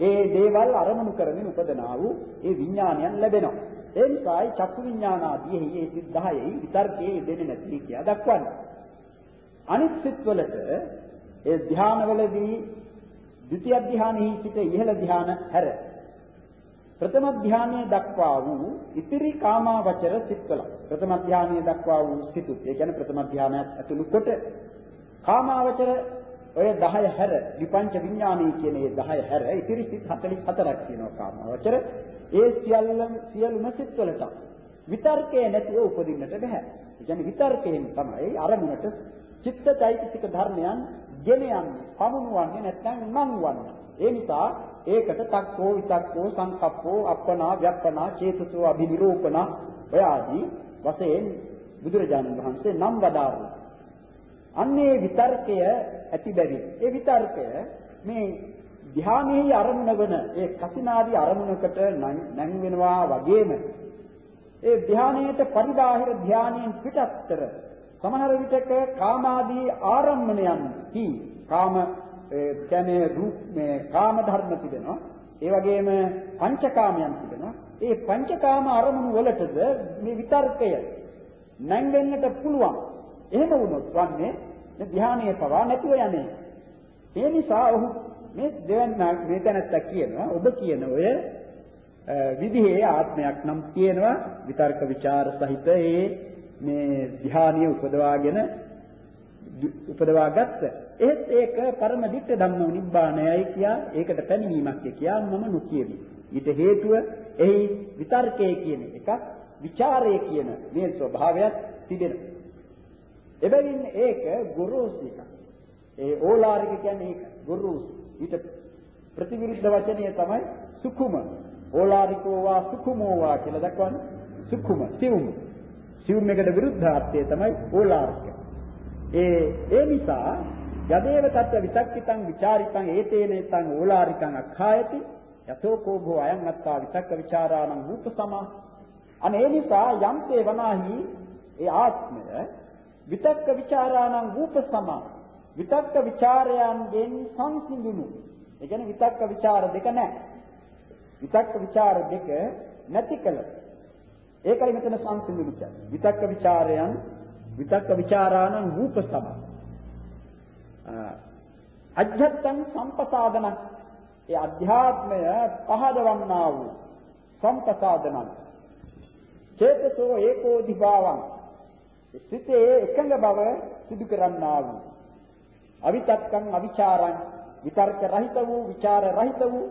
ඒ දේවල් අරමුණු කරමින් උපදනා වූ ඒ විඥානයන් ලැබෙනවා. ඒ නිසායි චක්කු විඥානාදී මේ සිත් 10යි විතර්කයේ දෙන්නේ නැති කියලා දක්වන්නේ. අනිත් සිත්වලට ඒ ධානවලදී ද්විතිය ධානයේ සිට ඉහළ ධාන හැර ප්‍රථම ධානයේ දක්වා වූ ඉතිරි කාමාවචර සිත්වල ප්‍රථම ධානයේ දක්වා වූ සිතුත් ඒ කියන්නේ ප්‍රථම ධානයත් ඇතුළු කොට කාමාවචර ඔය 10 හැර විපංච විඥානී කියන මේ 10 හැර ඉතිරි සිත් 44ක් තියෙනවා කාමවචර. ඒ සියල්ලම සියලුම සිත් වලට විතර්කයේ නැතිව උපදින්නට බෑ. ඒ කියන්නේ විතර්කයෙන් තමයි අරමුණට චිත්තචෛතසික ධර්මයන් ගෙන යන්නේ, පමුණුවන්නේ නැත්නම් නංවන්නේ. ඒ නිසා ඒකට තක්කෝ විතක්කෝ සංකප්පෝ අප්පනා ව්‍යප්පනා චේතසෝ අභිනිරූපණ ඔය ආදී වශයෙන් බුදුරජාණන් වහන්සේ නම් වදාළා. අන්නේ විතර්කය ඇති බැරි. ඒ විතර්කය මේ ධානයේ අරමුණ වන ඒ කසිනාදී අරමුණකට නැං වෙනවා වගේම ඒ ධානයේට පරිබාහිර ධානයෙන් පිටත්තර සමහර විටක කාමාදී ආරම්මණයන් කි කාම කියන්නේ රූප මේ කාම ධර්ම තිබෙනවා. ඒ වගේම පංචකාමයන් තිබෙනවා. ඒ පංචකාම අරමුණු වලටද මේ විතර්කය නැංගෙන්නට පුළුවන්. එහෙම වුණොත් වන්නේ මේ ධානයේ පවා නැතුව යන්නේ. ඒ නිසා ඔහු මේ දෙවන්න මේ තැනත්තා කියනවා ඔබ කියන ඔය විදිහේ ආත්මයක් නම් තියෙනවා විතර්ක ਵਿਚාර සහිත ඒ මේ ධ්‍යානිය උපදවාගෙන උපදවා ගත්ත. ඒත් ඒක පරම දිට්ඨ ධම්ම නිබ්බානයයි කියා ඒකට පැමිණීමක් කියා මම නොකියමි. ඊට හේතුව එහි විතර්කයේ කියන එක ਵਿਚාරයේ කියන මේ ස්වභාවයක් තිබෙනවා. එබැවින් ඒක ගොරෝසු එකක්. ඒ ඕලාරික කියන්නේ ඒක ගොරෝසු. ඊට ප්‍රතිවිරුද්ධ වචනය තමයි සුකුම. ඕලාරිකෝ වා සුකුමෝ වා කියලා දක්වන්නේ. සුකුම, සිවුම්. සිවුම් එකට විරුද්ධාර්ථය තමයි ඕලාරික. ඒ ඒ නිසා යදේව තත්ත්ව විතක්කිතං ਵਿਚාරිතං ඒතේනේතං ඕලාරිකං අඛායති යතෝ කෝභෝ අයං අත්තා විතක්ක ਵਿਚාරාණං රූප සමා. අනේ නිසා යම්තේ වනාහි ඒ ආත්මය විතක්ක ਵਿਚාරාණං රූප සමා. විතක්ක ਵਿਚාරයන්ගෙන් සංසිඳුණු. ඒ කියන්නේ විතක්ක ਵਿਚාර දෙක නැහැ. විතක්ක ਵਿਚාර දෙක නැති කළොත් ඒකයි මෙතන සංසිඳ විචාර. විතක්ක ਵਿਚාරයන් විතක්ක ਵਿਚාරාණං රූප සම. අධ්‍යත්තං සම්පසාදන. ඒ අධ්‍යාත්මය පහදවන්නා වූ සම්පසාදන. චේතසෝ ඒකෝ දිභාවං. සිතේ එකඟ බව සිදු කරන්නා වූ. අවිතක්කං අවිචාරං විතර්ක රහිත වූ, ਵਿਚාර රහිත වූ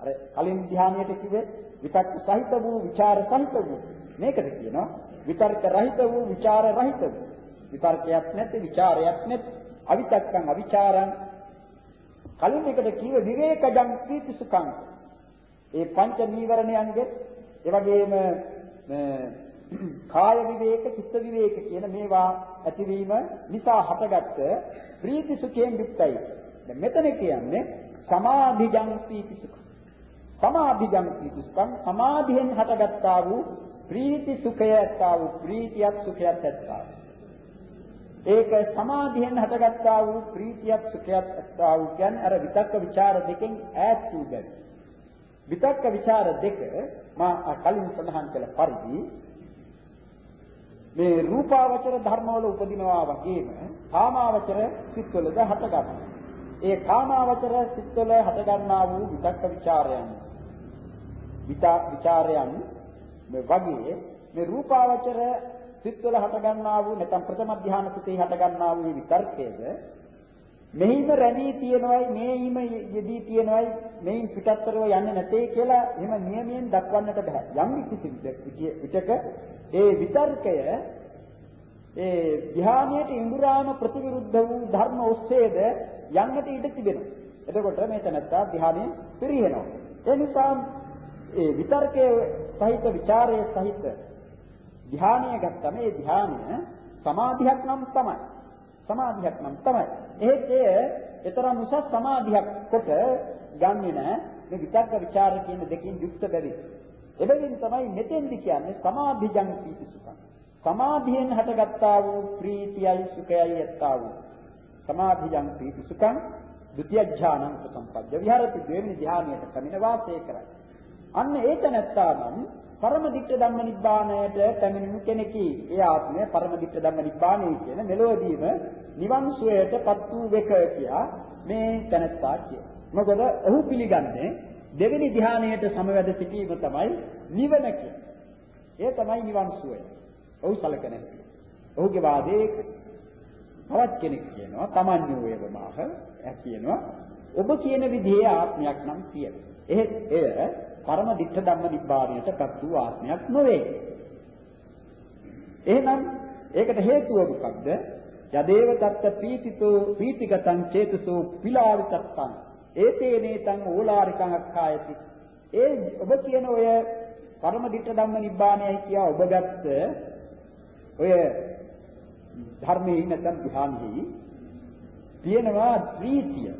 අර කලින් ධ්‍යානයට කිව්වේ විතක්ක සහිත වූ, ਵਿਚාර සහිත වූ. මේකද කියනවා විතර්ක රහිත වූ, ਵਿਚාර රහිත වූ. විතර්කයක් නැති, ਵਿਚාරයක් නැති, අවිතක්කං අවිචාරං කලින් එකට කිව්ව විවේකජං ප්‍රීතිසුඛං. ඒ පංච නීවරණයන්ගේ ඒ වගේම කාය විවේක, චිත්ත විවේක කියන මේවා ඇතිවීම නිසා හටගත්ත ප්‍රීති සුඛයෙන් යුක්තයි. දැන් මෙතන කියන්නේ සමාධිජං ප්‍රීති සුඛං. සමාධිජංති දුක්ඛං. සමාධියෙන් හටගත්තා වූ ප්‍රීති සුඛය ඇත්තා වූ ප්‍රීතියත් සුඛයත් ඇත්තා ඒක සමාධියෙන් හටගත්තා වූ ප්‍රීතියත් සුඛයත් ඇත්තා වූ කියන්නේ අර විතක්ක ਵਿਚාර දෙකෙන් ඈත් වූ ගැටි විතක්ක ਵਿਚාර දෙක මා කලින් සඳහන් කළ පරිදි මේ රූපාවචර ධර්මවල උපදිනවා වගේම කාමාවචර සිත්වලද හටගන්නවා. ඒ කාමාවචර සිත්වල හටගන්නා වූ විතක්ක ਵਿਚාරයන් විචාරයන් මේ වගේ මේ රූපාවචර සිත්වල හටගන්නා වූ නැත්නම් ප්‍රථම ධ්‍යාන සිතේ හටගන්නා වූ විතර්කයේද මෙහිම රැඳී තියෙනවයි මේහිම යෙදී තියෙනවයි මෙයින් පිටත්තරව යන්නේ නැtei කියලා එහෙම නියමයෙන් දක්වන්නට බෑ. යම් කිසි විටක ඒ විතර්කය ඒ ධ්‍යානයට ඉඳුරාම ප්‍රතිවිරුද්ධ වූ ධර්ම ඔස්සේද යන්නට ඉඩ තිබෙනවා. එතකොට මේ තනත්තා ධ්‍යානයෙන් පිරිහෙනවා. ඒ නිසා ඒ විතර්කයේ සහිත ਵਿਚාරයේ සහිත ධානය ගත්තම ඒ ධානය සමාධියක් නම් තමයි. සමාධියක් නම් තමයි. ඒත් එය ඊතරම් උසස් සමාධියක් කොට ගන්නෙ නෑ මේ විතර්ක ਵਿਚාර කියන දෙකින් යුක්ත බැරි. එබැවින් තමයි මෙතෙන්දි කියන්නේ සමාධිජං පීති සුඛං. සමාධියෙන් හටගත්තා වූ ප්‍රීතියයි සුඛයයි ඇත්තා වූ. සමාධිජං පීති සුඛං ဒုတိ ය ඥානං උපසම්පද්ද විහරති දෙවෙනි ධානයට කමින වාසය කරයි. අන්න ඒක නැත්තා නම් පරම දිට්ඨ ධම්ම නිබ්බාණයට පැමිණෙන කෙනෙකි. ඒ ආත්මය පරම දිට්ඨ ධම්ම නිබ්බාණය කියන මෙලොවදීම නිවන් සුවයටපත් වූ වෙක කියා මේ තැනත්තා කිය. මොකද ඔහු පිළිගන්නේ දෙවෙනි ධ්‍යානයට සමවැද සිටීම තමයි නිවන ඒ තමයි නිවන් සුවය. ඔහු සලකන ඔහුගේ වාදයේ තවත් කෙනෙක් කියනවා තමන්්‍යෝ වේවමාහ කියනවා ඔබ කියන විදිහේ ආත්මයක් නම් තියෙනවා. එහෙත් එය පරම ditta ධම්ම නිබ්බාණයටපත් වූ ආත්මයක් නොවේ. එහෙනම් ඒකට හේතුව මොකක්ද? යදේව තත්ත පීතිතෝ පීතිගතං චේතසෝ පිලාවිතත්තං ඒතේනේතං ඕලාරිකං අක්ඛායති. ඒ ඔබ කියන ඔය පරම ditta ධම්ම නිබ්බාණයයි කියා ඔබ ගත්ත ඔය ධර්මයේ නැත්නම් ධ්‍යානෙහි තියෙනවා ප්‍රීතිය.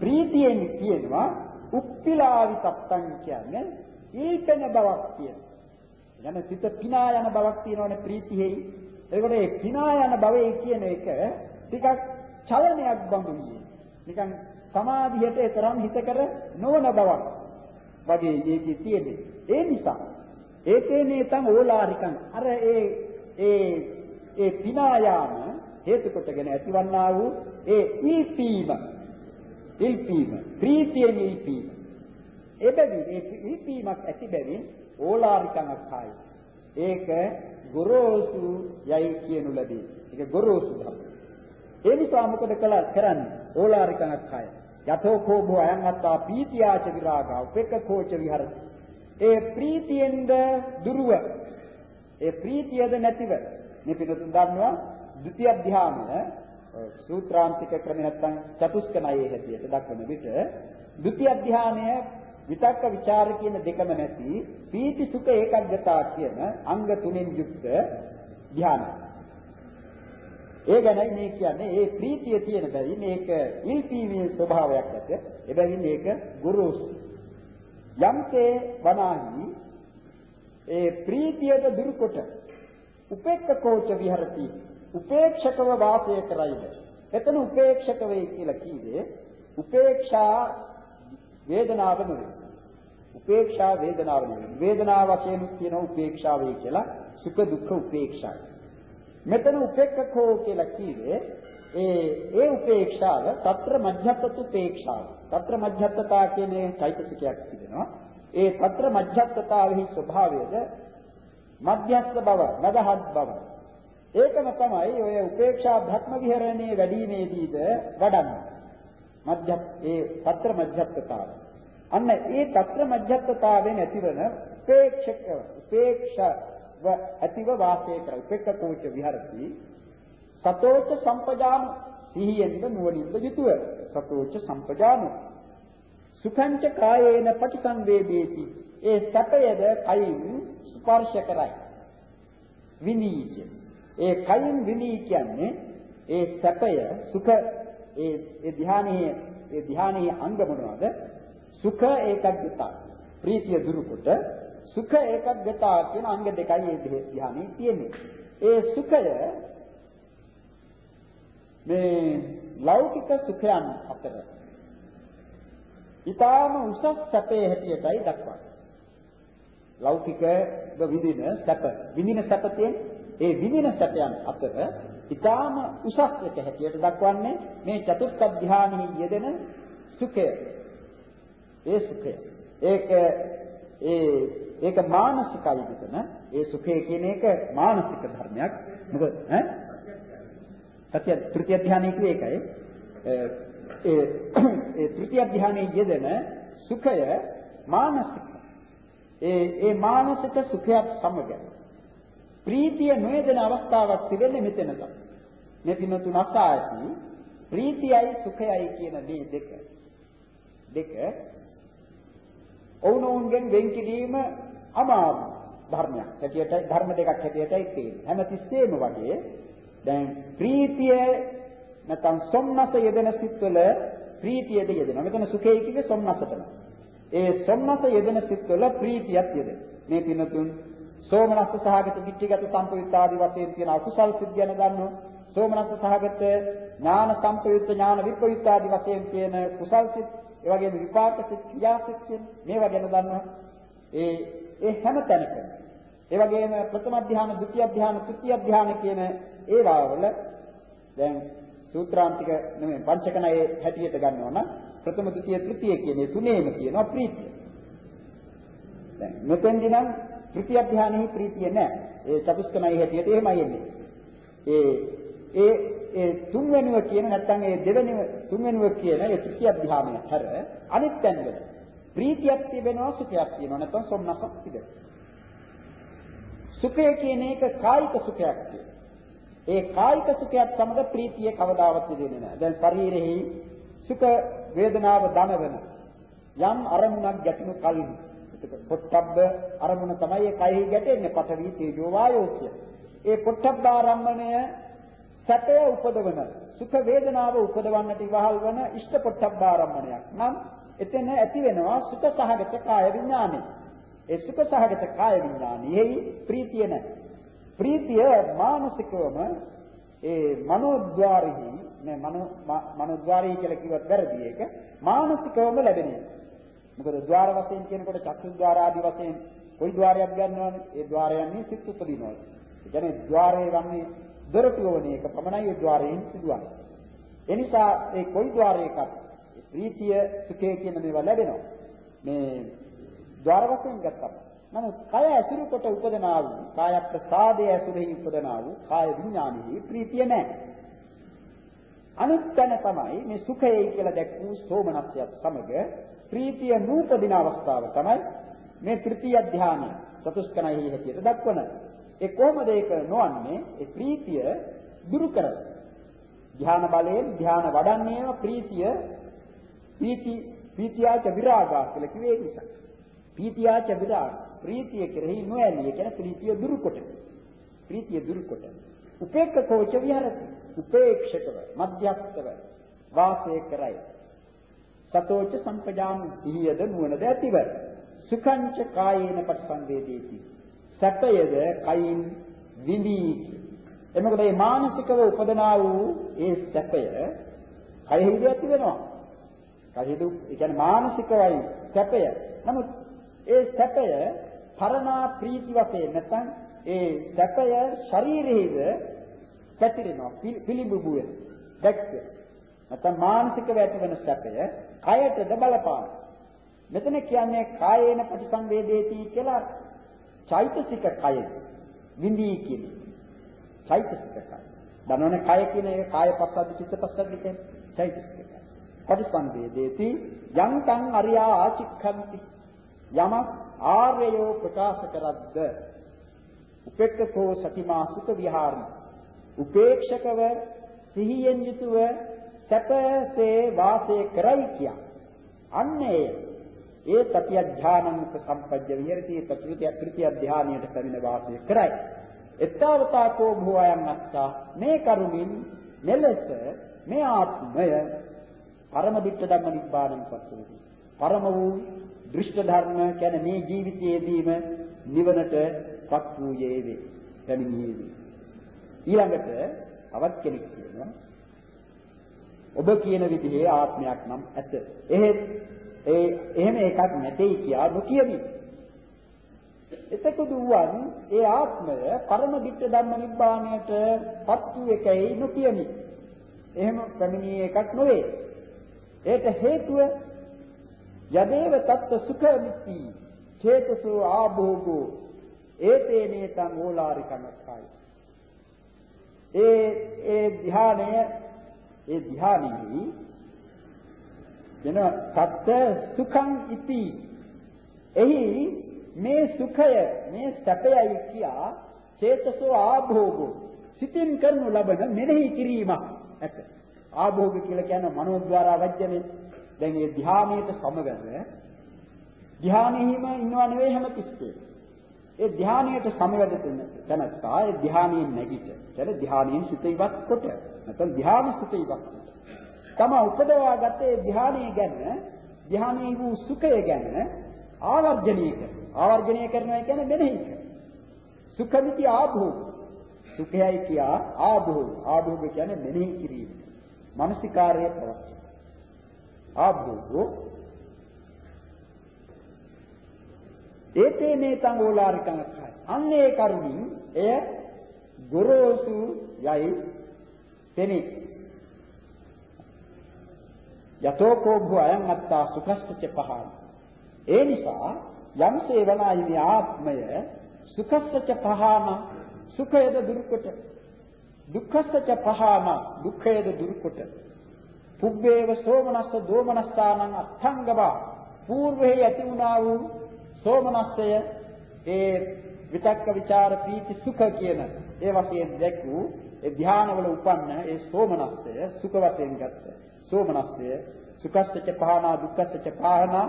ප්‍රීතියෙන් කියනවා උප්පිලාවි තත්තං කියන්නේ ඊකන බවක් කියන. යන සිත පිනා යන බවක් තියෙනවනේ ප්‍රීතිෙහි. ඒකට ඒ පිනා යන භවයේ කියන එක ටිකක් චලනයක් බඳුන්නේ. නිකන් සමාධියට තරම් හිතකර නොවන බවක් වගේ ඒකේ තියෙන්නේ. ඒ නිසා ඒකේනේ තම ඕලාරිකං අර ඒ ඒ ඒ පිනා යාම හේතු කොටගෙන ඇතිවන්නා වූ ඒ ඊපීම ඉල්පීම ප්‍රීතියෙන් ඉල්පීම එබැවින් ඒ ඉල්පීමක් ඇති බැවින් ඕලාරිකං අක්ඛායි. ඒක ගොරෝසු යයි කියනු ලැබේ. ඒක ගොරෝසු ධර්ම. ඒ නිසා මොකද කළා කරන්නේ? ඕලාරිකං අක්ඛායි. යතෝ කෝභෝ අයං අත්තා පීතියාච විරාගා උපේක්ඛෝච විහරති. ඒ ප්‍රීතියෙන්ද දුරුව. ඒ ප්‍රීතියද නැතිව. මේ පිටුතුන් දන්නවා ဒုတိ ය ධ්‍යානය සූත්‍රාන්තික ක්‍රම නැත්නම් චතුස්ක ණයේ හැටියට දක්වන විට ဒုတိ ය ධානය විතක්ක ਵਿਚාර කියන දෙකම නැති පීති සුඛ ඒකග්ගතා කියන අංග තුනෙන් යුක්ත ධානය. ඒ ගැනයි මේ කියන්නේ ඒ ප්‍රීතිය තියෙන බැරි මේක ඉල්පීමේ ස්වභාවයක් ඇත. එබැවින් මේක ගුරුස් යම්තේ වනාහි ඒ ප්‍රීතියද දුරුකොට උපේක්ඛ කෝච විහරති උපේක්ෂකව වාසය කරයිද? එතන උපේක්ෂක වෙයි කියලා කිව්වේ උපේක්ෂා වේදනාව නෙවෙයි. උපේක්ෂා වේදනාව නෙවෙයි. වේදනාව වශයෙන් කියන උපේක්ෂා වේ කියලා සුඛ දුක්ඛ උපේක්ෂායි. මෙතන උපේක්ඛකෝ කියලා කිව්වේ ඒ ඒ උපේක්ෂාව తත්‍ර මධ්‍යත්තතු උපේක්ෂාව. తත්‍ර මධ්‍යත්තතා කියන්නේ චෛතසිකයක් තිබෙනවා. ඒ తත්‍ර මධ්‍යත්තතාවෙහි ස්වභාවයද මධ්‍යස්ත බව, නදහත් බව, ඒකම තමයි ඔය උපේක්ෂා භක්ම විහරණයේ වැඩිීමේදීද වඩන්නේ. මධ්‍ය ඒ తත්‍ර මධ්‍යත්තතාව අන්න ඒ తත්‍ර මධ්‍යත්තතාවෙන් ඇතිවන උපේක්ෂක උපේක්ෂව ඇතිව වාසය කර උපේක්ෂකෝච විහරති. සතෝච සම්පජාන. සිහියෙන්ද නුවණින්ද යුතුව. සතෝච සම්පජාන. සුඛංච කායේන පටිසංවේදේති. ඒ සැපයද කයින් ස්පර්ශ කරයි. විනීය ඒ කයින් විනී කියන්නේ ඒ සැපය සුඛ ඒ ඒ ධානයේ ඒ ධානයේ අංග මොනවද? සුඛ ඒකග්ගතා. ප්‍රීතිය දුරුකොට සුඛ ඒකග්ගතා කියන අංග දෙකයි මේ ධානයේ තියෙන්නේ. ඒ සුඛය මේ ලෞකික සුඛයන් අතර ඊටාම උසස් සැපේ හැටියටයි දක්වන්නේ. ලෞකිකව විඳින සැප, විඳින සැප ඒ විඳින සැපයන් අතර ඊටාම උසස් එක හැටියට දක්වන්නේ මේ චතුත්ථ ධානයේ යෙදෙන සුඛය. ඒ සුඛය. ඒක ඒ ඒක මානසිකයි විතන. ඒ සුඛය කියන එක මානසික ධර්මයක්. මොකද ඈ? සත්‍ය තෘතිය ධානයේ ඒකයි. ඒ ඒ තෘතිය ධානයේ යෙදෙන සුඛය මානසික. ඒ ඒ මානසික සුඛයත් සමග ප්‍රීතිය නොයදෙන අවස්ථාවක් තිබෙන්නේ මෙතන තමයි. මේ පින්නතුන් අසාති ප්‍රීතියයි සුඛයයි කියන මේ දෙක දෙක ඔවුනොවුන්ගෙන් වෙන් කිරීම අමාරු ධර්මයක්. හැටියට ධර්ම දෙකක් හැටියටයි තියෙන්නේ. හැමතිස්සෙම වගේ දැන් ප්‍රීතිය නැත්නම් සොම්නස යෙදෙන සිත්වල ප්‍රීතියද යෙදෙනවා. මෙතන සුඛය කිව්වේ සොම්නසටම. ඒ සොම්නස යෙදෙන සිත්වල ප්‍රීතියක් යෙදෙන. මේ පිනතුන් සෝමනස්ස සහගත විච්ඡිගත සම්පයුක්ත ආදි වශයෙන් තියෙන අකුසල් සිත් ගැන දන්නෝ. සෝමනස්ස සහගත ඥාන සම්පයුක්ත ඥාන විපයුක්ත ආදි වශයෙන් තියෙන කුසල් සිත්, ඒ වගේම විපාක සිත්, ක්‍රියා සිත් කියන මේවා ගැන දන්නවා. ඒ ඒ හැම තැනකම ඒ වගේම ප්‍රථම ධ්‍යාන, ဒုတိ ය ධ්‍යාන, තෘතිය ධ්‍යාන කියන ඒවා වල දැන් සූත්‍රාන්තික නෙමෙයි පංචකණයේ හැටියට ගන්නවා නම් ප්‍රථම ද්විතීය තෘතීය කියන මේ තුනේම කියනවා ප්‍රීතිය. දැන් මෙතෙන්දී නම් තෘතීය ධානයේ ප්‍රීතිය නැහැ. ඒ චතුස්කණයේ හැටියට එහෙමයි එන්නේ. ඒ ඒ ඒ තුන්වෙනිව කියන නැත්නම් ඒ දෙවෙනිව තුන්වෙනිව කියන ඒ තෘතීය ධානය හැර අනිත් තැන්වල ප්‍රීතියක් තිබෙනවා සුඛයක් තියෙනවා නැත්නම් සොම්නසක් තිබෙනවා. සුඛය කියන එක කායික සුඛයක් කියනවා. ඒ කායික සුඛයත් සමග ප්‍රීතිය කවදාවත් දෙන්නේ නැහැ. දැන් ශරීරෙහි සුඛ වේදනාව දනවන යම් අරමුණක් ගැටුණු කලින් පොට්ටබ්බ අරමුණ තමයි ඒ කයෙහි ගැටෙන්නේ පඨවි තේජෝ වායෝ කිය. ඒ පොට්ටබ්බාරම්මණය සැපය උපදවන සුඛ වේදනාව උපදවන්නට ඉවහල් වන ඉෂ්ට පොට්ටබ්බාරම්මණයක්. නම් එතන ඇති වෙනවා සුඛ සහගත කාය විඥානය. ඒ සුඛ සහගත කාය විඥානයෙහි ප්‍රීතිය නැහැ. ප්‍රීතිය මානසිකවම ඒ මනෝද්වාරෙහි මේ මනෝ මනෝද්වාරය කියලා කිව්වත් වැරදි ඒක මානසිකවම ලැබෙන එක. මොකද ద్వාර වශයෙන් කියනකොට චක්කු ద్వාර ආදී වශයෙන් කොයි ద్వාරයක් ගන්නවද? ඒ ద్వාරයන්නේ සිත් උපදිනවා. ඒ කියන්නේ ద్వාරයේ වන්නේ දොරටුවන එක පමණයි ඒ ద్వාරයෙන් සිදුවන්නේ. එනිසා ඒ කොයි ద్వාරයකත් ප්‍රීතිය සුඛය කියන මේවා ලැබෙනවා. මේ ద్వාර වශයෙන් ගත්තම නමුත් කය ඇසුරු කොට උපදනා වූ කාය ප්‍රසාදයේ ඇසුරෙහි උපදනා වූ කාය විඥානෙහි ප්‍රීතිය නැහැ. අනිත් තැන තමයි මේ සුඛයයි කියලා දැක්වූ සෝමනස්සයත් සමග ප්‍රීතිය නූපදින අවස්ථාව තමයි මේ තෘතීය ධානය චතුස්කණයෙහි හැටියට දක්වන. ඒ කොහොමද ඒක නොවන්නේ? ඒ ප්‍රීතිය දුරු කරන. ධාන බලයෙන් ධාන වඩන්නේම ප්‍රීතිය ප්‍රීති ප්‍රීතියාච විරාගා කියලා කිව්වේ ඒ නිසා. ප්‍රීතියාච විරාග ප්‍රීතිය කෙරෙහි නොඇලිය කියන ප්‍රීතිය දුරු කොට. ප්‍රීතිය දුරු කොට. උපේක්ඛකෝච විහරති. උපේක්ෂකව මධ්‍යස්තව වාසය කරයි. සතෝච සම්පජාන සිහියද නුවණද ඇතිව සුඛංච කායේන පටිසංවේදේති. සැපයද කයින් විඳී. එමකද මේ මානසිකව උපදනා වූ ඒ සැපය කයෙහිද ඇති වෙනවා. කයෙහිද ඒ කියන්නේ මානසිකවයි සැපය. නමුත් ඒ සැපය පරණා ප්‍රීති වශයෙන් නැත්නම් ඒ සැපය ශරීරයේද පැතිරෙනවා පිළිඹුබුවේ දැක්ක නැත්නම් මානසික වැටවෙන සැපය කයටද බලපාන. මෙතන කියන්නේ කායේන ප්‍රතිසංවේදේති කියලා චෛතසික කය විඳී කියන්නේ චෛතසික කය. දන්නවනේ කය කියන එක කාය පස්සද්දි චිත්ත පස්සද්දි කියන්නේ චෛතසික කය. ප්‍රතිසංවේදේති. යම් තං අරියා ආචික්ඛන්ති. යමක් ආර්යයෝ ප්‍රකාශ කරද්ද උපෙක්ඛකෝ සතිමා සුඛ විහාරි. උපේක්ෂකව සිහියෙන් යුතුව සැපසේ වාසය කරයි කියා. අන්නේ ඒ තතිය ඥානං සම්පජ්ජ විහෙරති තෘතිය තෘතිය ධානයට පැමිණ වාසය කරයි. එත්තවතා කෝ භෝයන් අත්තා මේ කරුමින් මෙලෙස මේ ආත්මය පරම දිට්ඨ ධම්ම නිබ්බාණං පස්සෙති. පරම වූ දෘෂ්ට ධර්ම කියන්නේ මේ ජීවිතයේදීම නිවනට පත් වූයේ වේ. පැමිණියේ වේ. ඊළඟට තවත් කෙනෙක් කියනවා ඔබ කියන විදිහේ ආත්මයක් නම් ඇත. එහෙත් ඒ එහෙම එකක් නැtei කියා නොකියමි. එතකොට වුවන් ඒ ආත්මය පරම ditta ධම්ම නිබ්බාණයට පත් වූ එකයි නොකියමි. එහෙම පැමිණියේ එකක් නොවේ. ඒට හේතුව යදේව තත්ත සුඛ මිත්‍ති චේතසෝ ආභෝගෝ ඒතේ නේතං ඕලාරිකං අක්ඛාය ඒ ඒ ධානය ඒ ධානෙහි වෙන තත්ත සුඛං ඉති එහි මේ සුඛය මේ සැපයයි කියා චේතසෝ ආභෝගෝ සිතින් කරනු ලබන මෙනෙහි කිරීමක් ඇත ආභෝග කියලා කියන්නේ මනෝද්වාරා වජ්‍යනේ දැන් මේ ධානයේට සමගද ධානයෙහිම ඉන්නව නෙවෙයි හැමතිස්සෙම ඒ ධානයට සමවැදෙන තැනත්තා ඒ ධානයෙන් නැගිට. එතන ධානයෙන් සිත ඉවත් කොට. නැත්නම් ධානය සිත ඉවත් කොට. තම උපදවාගත්ත ඒ ධානය ගැන ධානයේ වූ සුඛය ගැන ආවර්ජනීය කර. ආවර්ජනීය කරනවා කියන්නේ මෙනෙහි කර. සුඛමිති ආභෝග. සුඛයයි කියා ආභෝග. ආභෝග කියන්නේ මෙනෙහි කිරීම. මානසිකාර්යය පවත්වන. ආභෝගෝ ඒතේ මේතං ඕලාරිකං අක්ඛය. අන්නේ කරුණින් එය ගොරෝසු යයි පෙනේ. යතෝකෝ භු අයං අත්තා සුඛස්තච පහං. ඒ නිසා යම් සේවනායි මේ ආත්මය සුඛස්තච පහම සුඛයද දුරුකොට දුක්ඛස්තච පහම දුක්ඛයද දුරුකොට පුබ්බේව සෝමනස්ස දෝමනස්ථානං අත්ංගව పూర్වේ යති වුණා වූ සෝමනස්සය ඒ විතක්ක ਵਿਚාර පීති සුඛ කියන ඒ වශයෙන් දැක් වූ ඒ ධානවල උපන්න ඒ සෝමනස්සය සුඛ වශයෙන් ගත්ත සෝමනස්සය සුඛස්සච පහනා දුක්ඛස්සච පහනා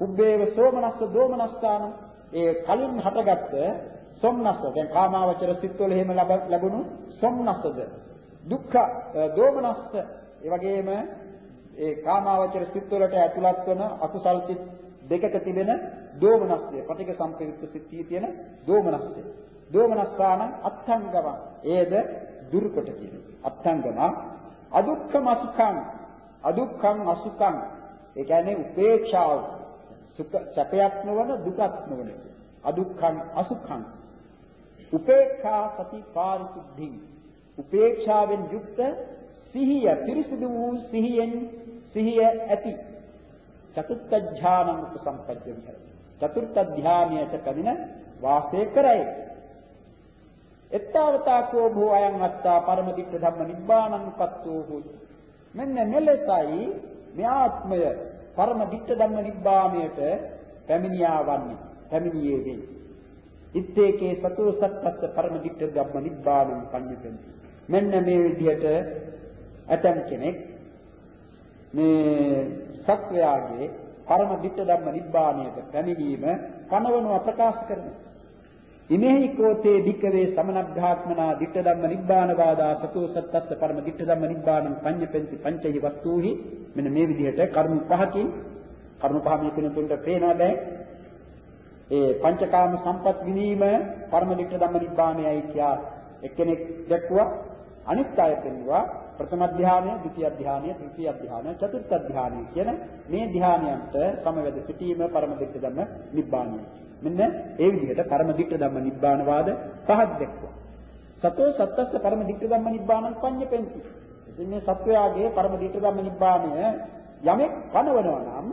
උබ්බේව සෝමනස්ස දෝමනස්ථාන ඒ කලින් හටගත්ත සොම්නස්ස දැන් කාමාවචර සිත්වල එහෙම ලැබුණු සොම්නස්සද? දුක්ඛ දෝමනස්ස. ඒ වගේම ඒ කාමාවචර සිත්වලට ඇතුළත් වන අකුසල් සිත් දෙකක තිබෙන දෝමනස්ය. පටික සම්පයුක්ත සිත්තිය තියෙන දෝමනස්ය. දෝමනස්සාන අත්ංගම ඒද දුරුකොට කියන අත්ංගම. අදුක්ඛම අසුඛං. අදුක්ඛං අසුඛං. ඒ කියන්නේ උපේක්ෂාව. සුඛ සැපයක් නොවන දුකක් නොවන. අදුක්ඛං අසුඛං. උපේක්ඛා සති පාරිසුද්ධි උපේක්ෂාවෙන් යුක්ත සිහිය පිරිසිදු වූ සිහියෙන් සිහිය ඇති. චතුත්ථ ඥානං උපසම්පජ්ජ විහෙරති. චතුර්ථ ධානයට පැමිණ වාසය කරයි. එත්තාවතා කෝ භෝ අයං අත්තා පරම දික්ඛ ධම්ම නිබ්බානං පත්තෝ හොති. මෙන්න මෙලෙසයි මේ ආත්මය පරම දික්ඛ ධම්ම නිබ්බාණයට පැමිණියා වන්නේ. පැමිණියේ වේ. ඉත්තේකේ සතෝ සත්තස්ස පරම දික්ඛ ධම්ම නිබ්බානං පඤ්ඤතන්ති. මෙන්න මේ විදිහට ඇතම් කෙනෙක් මේ සත්වයාගේ පරම දිට්ඨ ධම්ම නිබ්බාණයට පැමිණීම කනවනව ප්‍රකාශ කරනවා. ඉමේහි කෝතේ වික්කවේ සමනබ්ධාත්මනා දිට්ඨ ධම්ම නිබ්බාන වාදා සතෝ සත්තස්ස පරම දිට්ඨ ධම්ම නිබ්බානං පඤ්ඤපෙන්ති පංචෛ වස්තුහි. මෙන්න මේ විදිහට කරුණු පහකින් කරුණු පහ මේ කෙනෙකුට පේනවා දැන්. ඒ පංචකාම සම්පත් විනීම පරම දිට්ඨ ධම්ම නිබ්බානයයි කියා එක්කෙනෙක් දැක්ුවා අනිත් අය පෙන්වුවා ප්‍රථම ධානය, ද්විතිය ධානය, තෘතිය ධානය, චතුර්ථ ධානය කියන මේ ධානයන්ට සමවැද සිටීම පරම දිට්ඨ ධම්ම නිබ්බානය. මෙන්න ඒ විදිහට පරම දිට්ඨ ධම්ම නිබ්බාන වාද පහක් දැක්වුවා. සතෝ සත්තස්ස පරම දිට්ඨ ධම්ම නිබ්බානං පඤ්ඤපෙන්ති. ඉතින් මේ සත්වයාගේ පරම දිට්ඨ ධම්ම නිබ්බානය යමෙක් පනවනවා නම්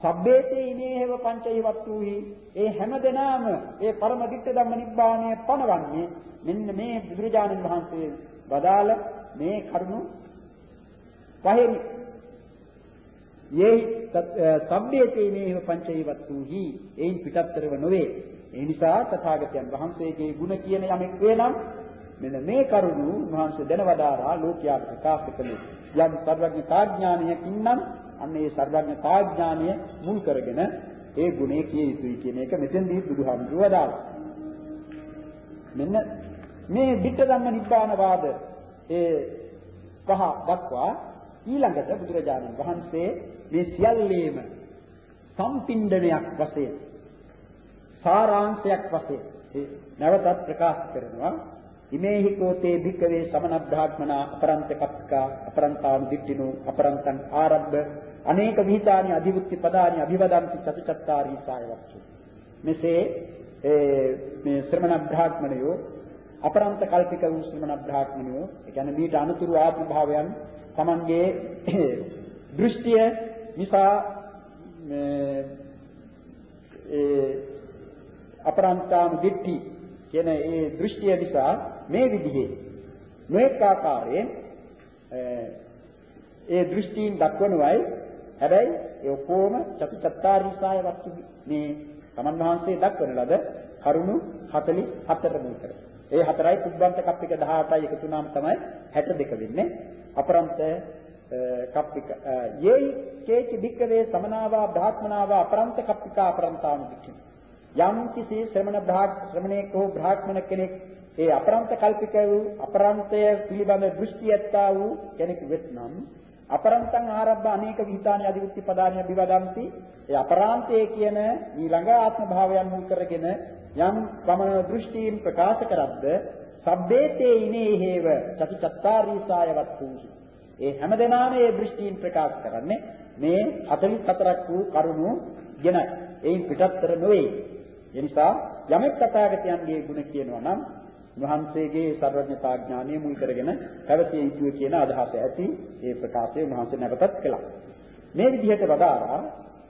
සබ්බේතේ ඉනේව පංචෛ වත්තුහි ඒ හැම දෙනාම ඒ පරම දිට්ඨ ධම්ම නිබ්බානය පනවන්නේ මෙන්න මේ බුදුරජාණන් වහන්සේ වදාළ මේ කරුණු පහෙනි. යේ සබ්බේතේනේව පංචෛවත්තුහි එයින් පිටත්තරව නොවේ. ඒ නිසා තථාගතයන් වහන්සේගේ ගුණ කියන යමෙක් වේනම් මෙන්න මේ කරුණු මහන්සිය දැනවදාරා ලෝකයාට ප්‍රකාශ කළේ. යම් සර්වඥතාඥානයකින් නම් අන්න ඒ සර්වඥතාඥානය මුල් කරගෙන ඒ ගුණේ කිය යුතුයි කියන එක මෙතෙන්දී බුදුහාමුදුරුවෝ වදාළා. මෙන්න මේ ධිට්ඨ ධම්ම නිබ්බාන වාද ඒ පහ දක්වා ඊළඟට බුදුරජාණන් වහන්සේ මේ සියල්ලේම සම්පින්ඩනයක් වශයෙන් සාරාංශයක් වශයෙන් නැවතත් ප්‍රකාශ කරනවා. ඉමේහි කෝතේ භික්කවේ සමනබ්ධාත්මනා අපරන්ත කප්පකා අපරන්තාම දිට්ඨිනෝ අපරන්තං ආරබ්බ. අනේක විහිතානි අධිවුක්ති පදානි අභිවදන්ති චතුචත්තාරී සායවච්චු මෙසේ මේ ශ්‍රමණ බ්‍රාහ්මණයෝ අපරන්ත කල්පික වූ ශ්‍රමණ බ්‍රාහ්මණයෝ ඒ කියන්නේ මීට අනුතුරු ආත්ම භාවයන් Tamanගේ දෘෂ්ටිය නිසා ඒ අපරන්තාම දිට්ඨි කියන ඒ දෘෂ්ටිය නිසා මේ විදිහේ මේක ආකාරයෙන් ඒ දෘෂ්ටීන් දක්වනවයි. හැබැයි ඒ ඔක්කොම චතුචත්තාරීසාය වස්තු මේ තමන් වහන්සේ දක්වන ලද කරුණු 44 මුල් කරගෙන ඒ හතරයි කුබ්බන්ත කප්පික 18යි එකතු වුණාම තමයි 62 වෙන්නේ. අපරන්ත කප්පික යේයි කේච බික්කවේ සමනාවා බ්‍රාහ්මනාවා අපරන්ත කප්පිකා අපරන්තාම දික්ඛි. යම් කිසි ශ්‍රමණ බ්‍රාහ් ශ්‍රමණේක හෝ බ්‍රාහ්මණ කෙනෙක් ඒ අපරන්ත කල්පික වූ අපරන්තය පිළිබඳ දෘෂ්ටි ඇත්තා වූ කෙනෙක් වෙත්නම් අපරන්තං ආරබ්බ අනේක විහිතානි අධිවෘත්ති පදානිය විවදන්ති ඒ අපරාන්තයේ කියන ඊළඟ ආත්ම භාවයන් මුල් කරගෙන යම් පමණ දෘෂ්ටීන් ප්‍රකාශ කරද්ද සබ්බේතේ ඉනේ හේව චතුචත්තාරීසාය වත්තුහි. ඒ හැමදෙනාම මේ දෘෂ්ටීන් ප්‍රකාශ කරන්නේ මේ 44ක් වූ කරුණු ගෙනයි. එයින් පිටත්තර නොවේ. ඒ නිසා යමෙක් තථාගතයන්ගේ ගුණ කියනවා නම් වහන්සේගේ සර්වඥතා ඥානය මුල් කරගෙන පැවතිය යුතුය කියන අදහස ඇති ඒ ප්‍රකාශය වහන්සේ නැවතත් කළා. මේ විදිහට වදාරා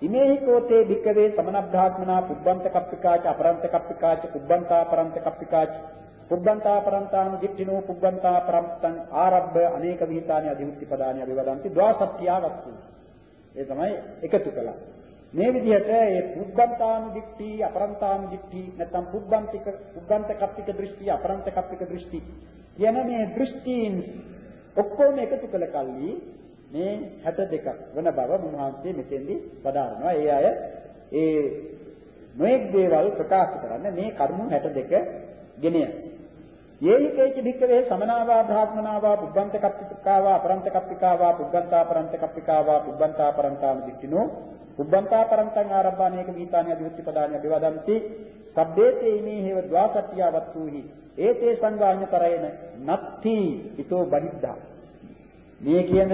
ඉමේහි කෝතේ භික්කවේ සමනබ්ධාත්මනා පුබ්බන්ත කප්පිකාච අපරන්ත කප්පිකාච පුබ්බන්තා අපරන්ත කප්පිකාච පුබ්බන්තා පරන්තාං දිට්ඨිනෝ පුබ්බන්තා පරම්තං ආරබ්බ අනේක විහිතානි අධිමුක්ති පදානි අවිවදන්ති ද්වාසත්‍යාවත්තු. ඒ තමයි එකතු කළා. මේ විදිහට ඒ පුබ්බන්තානු දික්ටි අපරන්තානු දික්ටි නැත්නම් පුබ්බන්තික පුබ්බන්ත කප්පික දෘෂ්ටි අපරන්ත කප්පික දෘෂ්ටි කියන මේ දෘෂ්ටීන් ඔක්කොම එකතු කළ කල්හි මේ 62ක් වන බව මුහන්සේ මෙතෙන්දී වදාරනවා. ඒ අය ඒ නොඑක් දේවල් ප්‍රකාශ කරන්නේ මේ කර්ම 62 ගෙනය. යේහිකේච භික්කවේ සමනාවා බ්‍රාහ්මනාවා පුබ්බන්ත කප්පිකාවා අපරන්ත කප්පිකාවා පුබ්බන්තා අපරන්ත කප්පිකාවා පුබ්බන්තා අපරන්තාම දික්ඛිනෝ පුබ්බන්තා පරන්තං ආරම්භානේක මීතානි අධිවෘත්ති පදානි අභිවදಂತಿ සබ්බේතේ ඉමේ හේව ද්වාසත්‍යා වත්තුහි ඒතේ සංගාඤ්ඤතරයන නත්ති ඊතෝ බනිද්දා. මේ කියන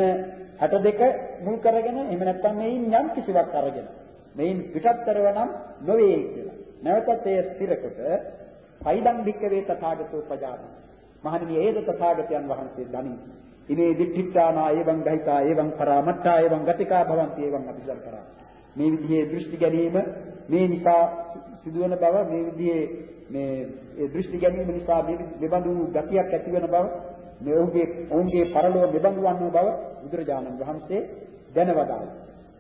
62 මුල් කරගෙන එහෙම නැත්නම් මේන් යම් කිසිවක් අරගෙන මේන් පිටත්තරව නම් නොවේ කියලා. නැවතත් ඒ ස්ථිරකොට පයිදම් භික්කවේ තථාගතෝ පජාන මහණෙනි ඒද තථාගතයන් වහන්සේ දනි ඉනේ දිට්ඨිත්තානා එවං ගහිතා එවං පරාමත්තා එවං ගතිකා භවಂತಿ එවං අபிසංකරා මේ විදිහේ දෘෂ්ටි ගැනීම මේ නිසා සිදුවන බව මේ විදිහේ මේ ඒ දෘෂ්ටි ගැනීම නිසා මෙබඳු ගතියක් ඇති වෙන බව මේ ඔහුගේ ඔවුන්ගේ පරලෝක මෙබඳු වන්න බව බුදුරජාණන් වහන්සේ දැනවදාළා.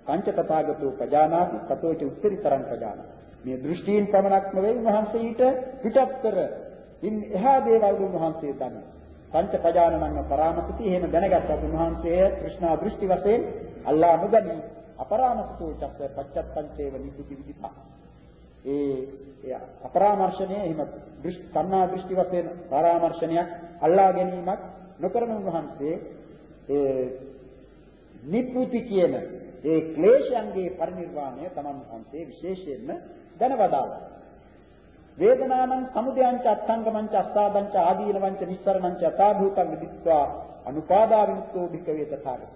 පංච තථාගතෝ පජානාති තතෝච උත්තරීතරං පජානාති. මේ දෘෂ්ටීන් පමණක් නෙවෙයි උන්වහන්සේ ඊට පිටත්තර ඉන් එහා දේවල් උන්වහන්සේ දන්නේ. පංච පජානනං පරාමසති එහෙම දැනගත්තා උන්වහන්සේ කෘෂ්ණා දෘෂ්ටි වශයෙන් අල්ලා නොගනි අපරාමසතෝ චස්ස පච්චත්තං නිකුති විදිතා. ඒ අපරාමර්ශනය එහෙම දෘෂ්ටි කන්නා දෘෂ්ටි වශයෙන් පරාමර්ශනයක් අල්ලා ගැනීමක් නොකරන උන්වහන්සේ ඒ නිප්පුති කියන ඒ ක්ලේශයන්ගේ පරිනිර්වාණය තමන් වහන්සේ විශේෂයෙන්ම දැනවදාළා. වේදනානං සමුදයංච අත්ංගමංච අස්සාදංච ආදීනවංච නිස්සරණංච අතාභූතං විදිත්වා අනුපාදා විමුක්තෝ භික්කවේ තථාගත.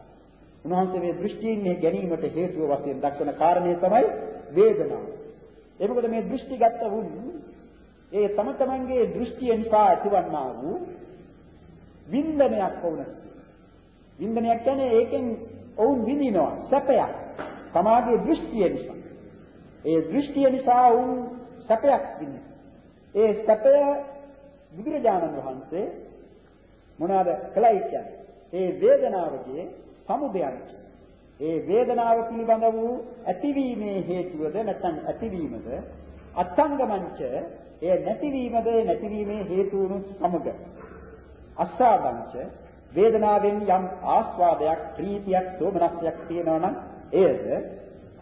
උන්වහන්සේ මේ දෘෂ්ටීන් ගැනීමට හේතුව වශයෙන් දක්වන කාරණේ තමයි වේදනාව. ඒ මොකද මේ දෘෂ්ටිගත වුන් ඒ තම තමන්ගේ දෘෂ්ටිය නිසා ඇතිවන්නා වූ වින්දනයක් වුණ. වින්දනයක් කියන්නේ ඒකෙන් ඔවුන් විඳිනවා සැපයක්. සමාගයේ දෘෂ්ටිය නිසා. ඒ දෘෂ්ටිය නිසා ඔවුන් සැපයක් විඳිනවා. ඒ සැපය බුදුරජාණන් වහන්සේ මොනවාද කළයි කියන්නේ? ඒ වේදනාවගේ සමුදයන්. ඒ වේදනාව පිළිබඳ වූ ඇතිවීමේ හේතුවද නැත්නම් ඇතිවීමද අත්ංගමංච ඒ නැතිවීමද නැතිවීමේ හේතුණු සමග අස්සාදංච වේදනාවෙන් යම් ආස්වාදයක් ප්‍රීතියක් සෝමනස්යක් තියෙනවා නම් එයද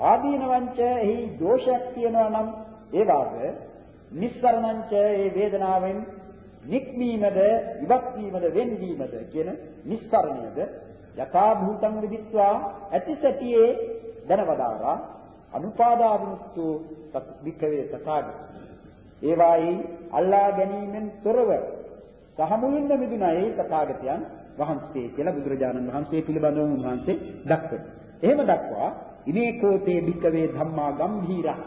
ආදීනවංච එහි දෝෂයක් තියෙනවා නම් ඒ වාග නිස්සරණංච ඒ වේදනාවෙන් නික්මීමද ඉවත් වීමද වෙන්වීමද කියන නිස්සරණයද යථා භූතං විදිත්වා ඇති සැටියේ දැනවදාරා අනුපාදා විමුක්තු වික්කවේ තථාගත ඒවායි අල්ලා ගැනීමෙන් තොරව සහ මුලින්ම මිදුණයි තථාගතයන් වහන්සේ කියලා බුදුරජාණන් වහන්සේ පිළිබඳව උන්වහන්සේ දක්වනවා. එහෙම දක්වා ඉමේකෝතේ භික්කවේ ධම්මා ගම්භීරා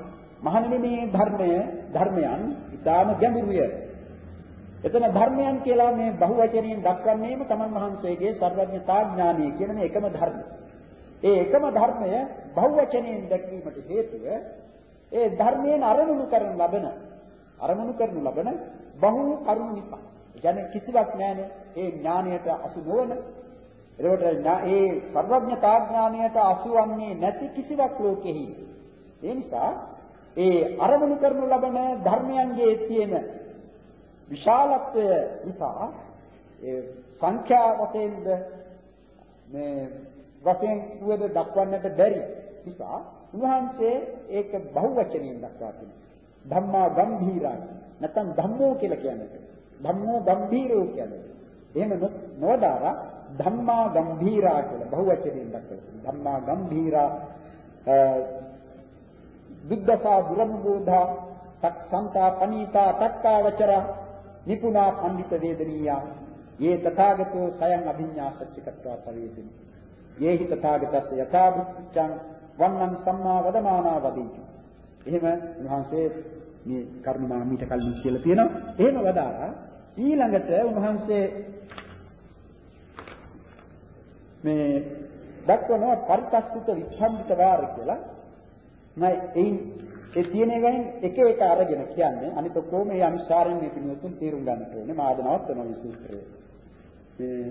මහණෙනි මේ ධර්මය ධර්මයන් ඊටාම ගැඹුරුය. එතන ධර්මයන් කියලා මේ බහුවචනයෙන් දක්වන්නේම තමන් වහන්සේගේ සර්වඥතා ඥානය කියන මේ එකම ධර්මය. ඒ එකම ධර්මය බහුවචනයෙන් දැක්වීමට හේතුව ඒ ධර්මයෙන් අරමුණු කරන ලබන අරමුණු කරනු ලබන බහු කරුණු නිසා. කියන්නේ කිසිවක් නැහැනේ ඒ ඥානයට අසු නොවන. ඒකට ඒ සර්වඥතා ඥානයට අසු වන්නේ නැති කිසිවක් ලෝකෙහි. ඒ නිසා ඒ අරමුණු කරනු ලබන ධර්මයන්ගේ තියෙන විශාලත්වය නිසා ඒ සංඛ්‍යා වශයෙන්ද මේ වශයෙන් උවද දක්වන්නට බැරි නිසා උන්වහන්සේ ඒක බහුවචනයෙන් දක්වා තිබෙනවා. ධම්මා ගම්භීරා නැත්නම් ධම්මෝ කියලා කියන්නේ. ධම්මෝ ගම්භීරෝ කියන්නේ. එහෙම නොදාරා ධම්මා ගම්භීරා කියලා බහුවචනයෙන් දක්වනවා. ධම්මා ගම්භීරා විද්දසා දුරම්බෝධා සක්සන්තා පනීතා තක්කාවචරා නිපුණා පඬිත වේදනීයා. යේ තථාගතෝ සයන් අභිඤ්ඤා සච්චිකත්වා පරිවේදිනි යේහි තථාගතස්ස යථා බුද්ධං වන්නං සම්මා වදමානා වදීති. එහෙම උන්වහන්සේ මේ කර්මමා මීට කලින් කියලා තියෙනවා. එහෙම වදාලා ඊළඟට උන්වහන්සේ මේ දක්වනවා පරිත්‍ස්තිත විසම්පිත වාර කියලා මම එයින් ඒ තියෙන එකෙන් එක එක අරගෙන කියන්නේ අනිත් ඔක්කොම මේ අනුසාරයෙන් මේ පිළිවෙතුන් තේරුම් ගන්න ඕනේ මාදනවත් වෙන මේ සූත්‍රය. මේ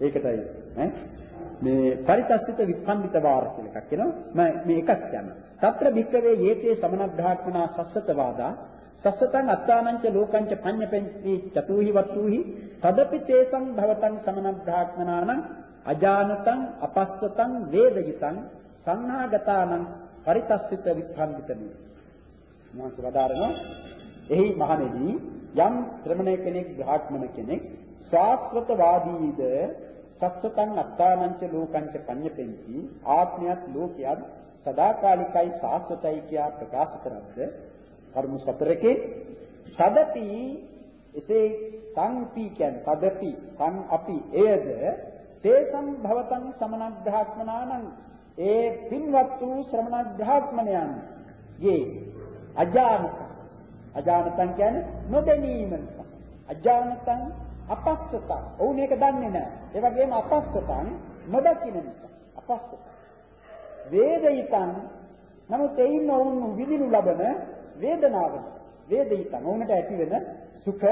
ඒකටයි ඈ මේ පරිත්‍ස්තිත විස්කම්බිත වාර කියලා එකක් එනවා. මම මේ එකක් කියනවා. తත්‍ර භික්කවේ යේතේ සමනබ්ධාත්මනා සස්සත වාදා සස්සතං අත්තානංච ලෝකංච පඤ්ඤපෙන්ති චතුහි වත්තුහි තදපි තේසං භවතං සමනබ්ධාත්මනානං අජානතං අපස්සතං වේදයිතං සංනාගතානං පරිතස්සිත විස්කම්බිතනි. මාස වදාරනවා එහි මහණෙනි යම් ශ්‍රමණ කෙනෙක් බ්‍රාහ්මණ කෙනෙක් ශාස්ත්‍රතවාදීද සත්සතං අත්තානංච ලෝකංච පඤ්ඤපෙන්ති ආත්මයත් ලෝකයක් සදාකාලිකයි සාස්වතයි කියා ප්‍රකාශ කරද්ද කර්ම සතරකේ සදපි එසේ සංපි කියන්නේ සදපි සං අපි එයද තේසං භවතං සමනග්ධාත්මනානං. ඒ පින්වත් වූ ශ්‍රමණ බ්‍රාහ්මණයන් යේ අජානත අජානතං කියන්නේ නොදැනීම. නිසා අජානතං අපස්සතං. ඔවුන් ඒක දන්නේ නැහැ. ඒ වගේම අපස්සතං නොදකින නිසා. අපස්සත. වේදිතං. නමුත් එයින් ඔවුන් විඳිනු ලබන වේදනාව. වේදිතං. ඔවුන්ට ඇති වෙන සුඛ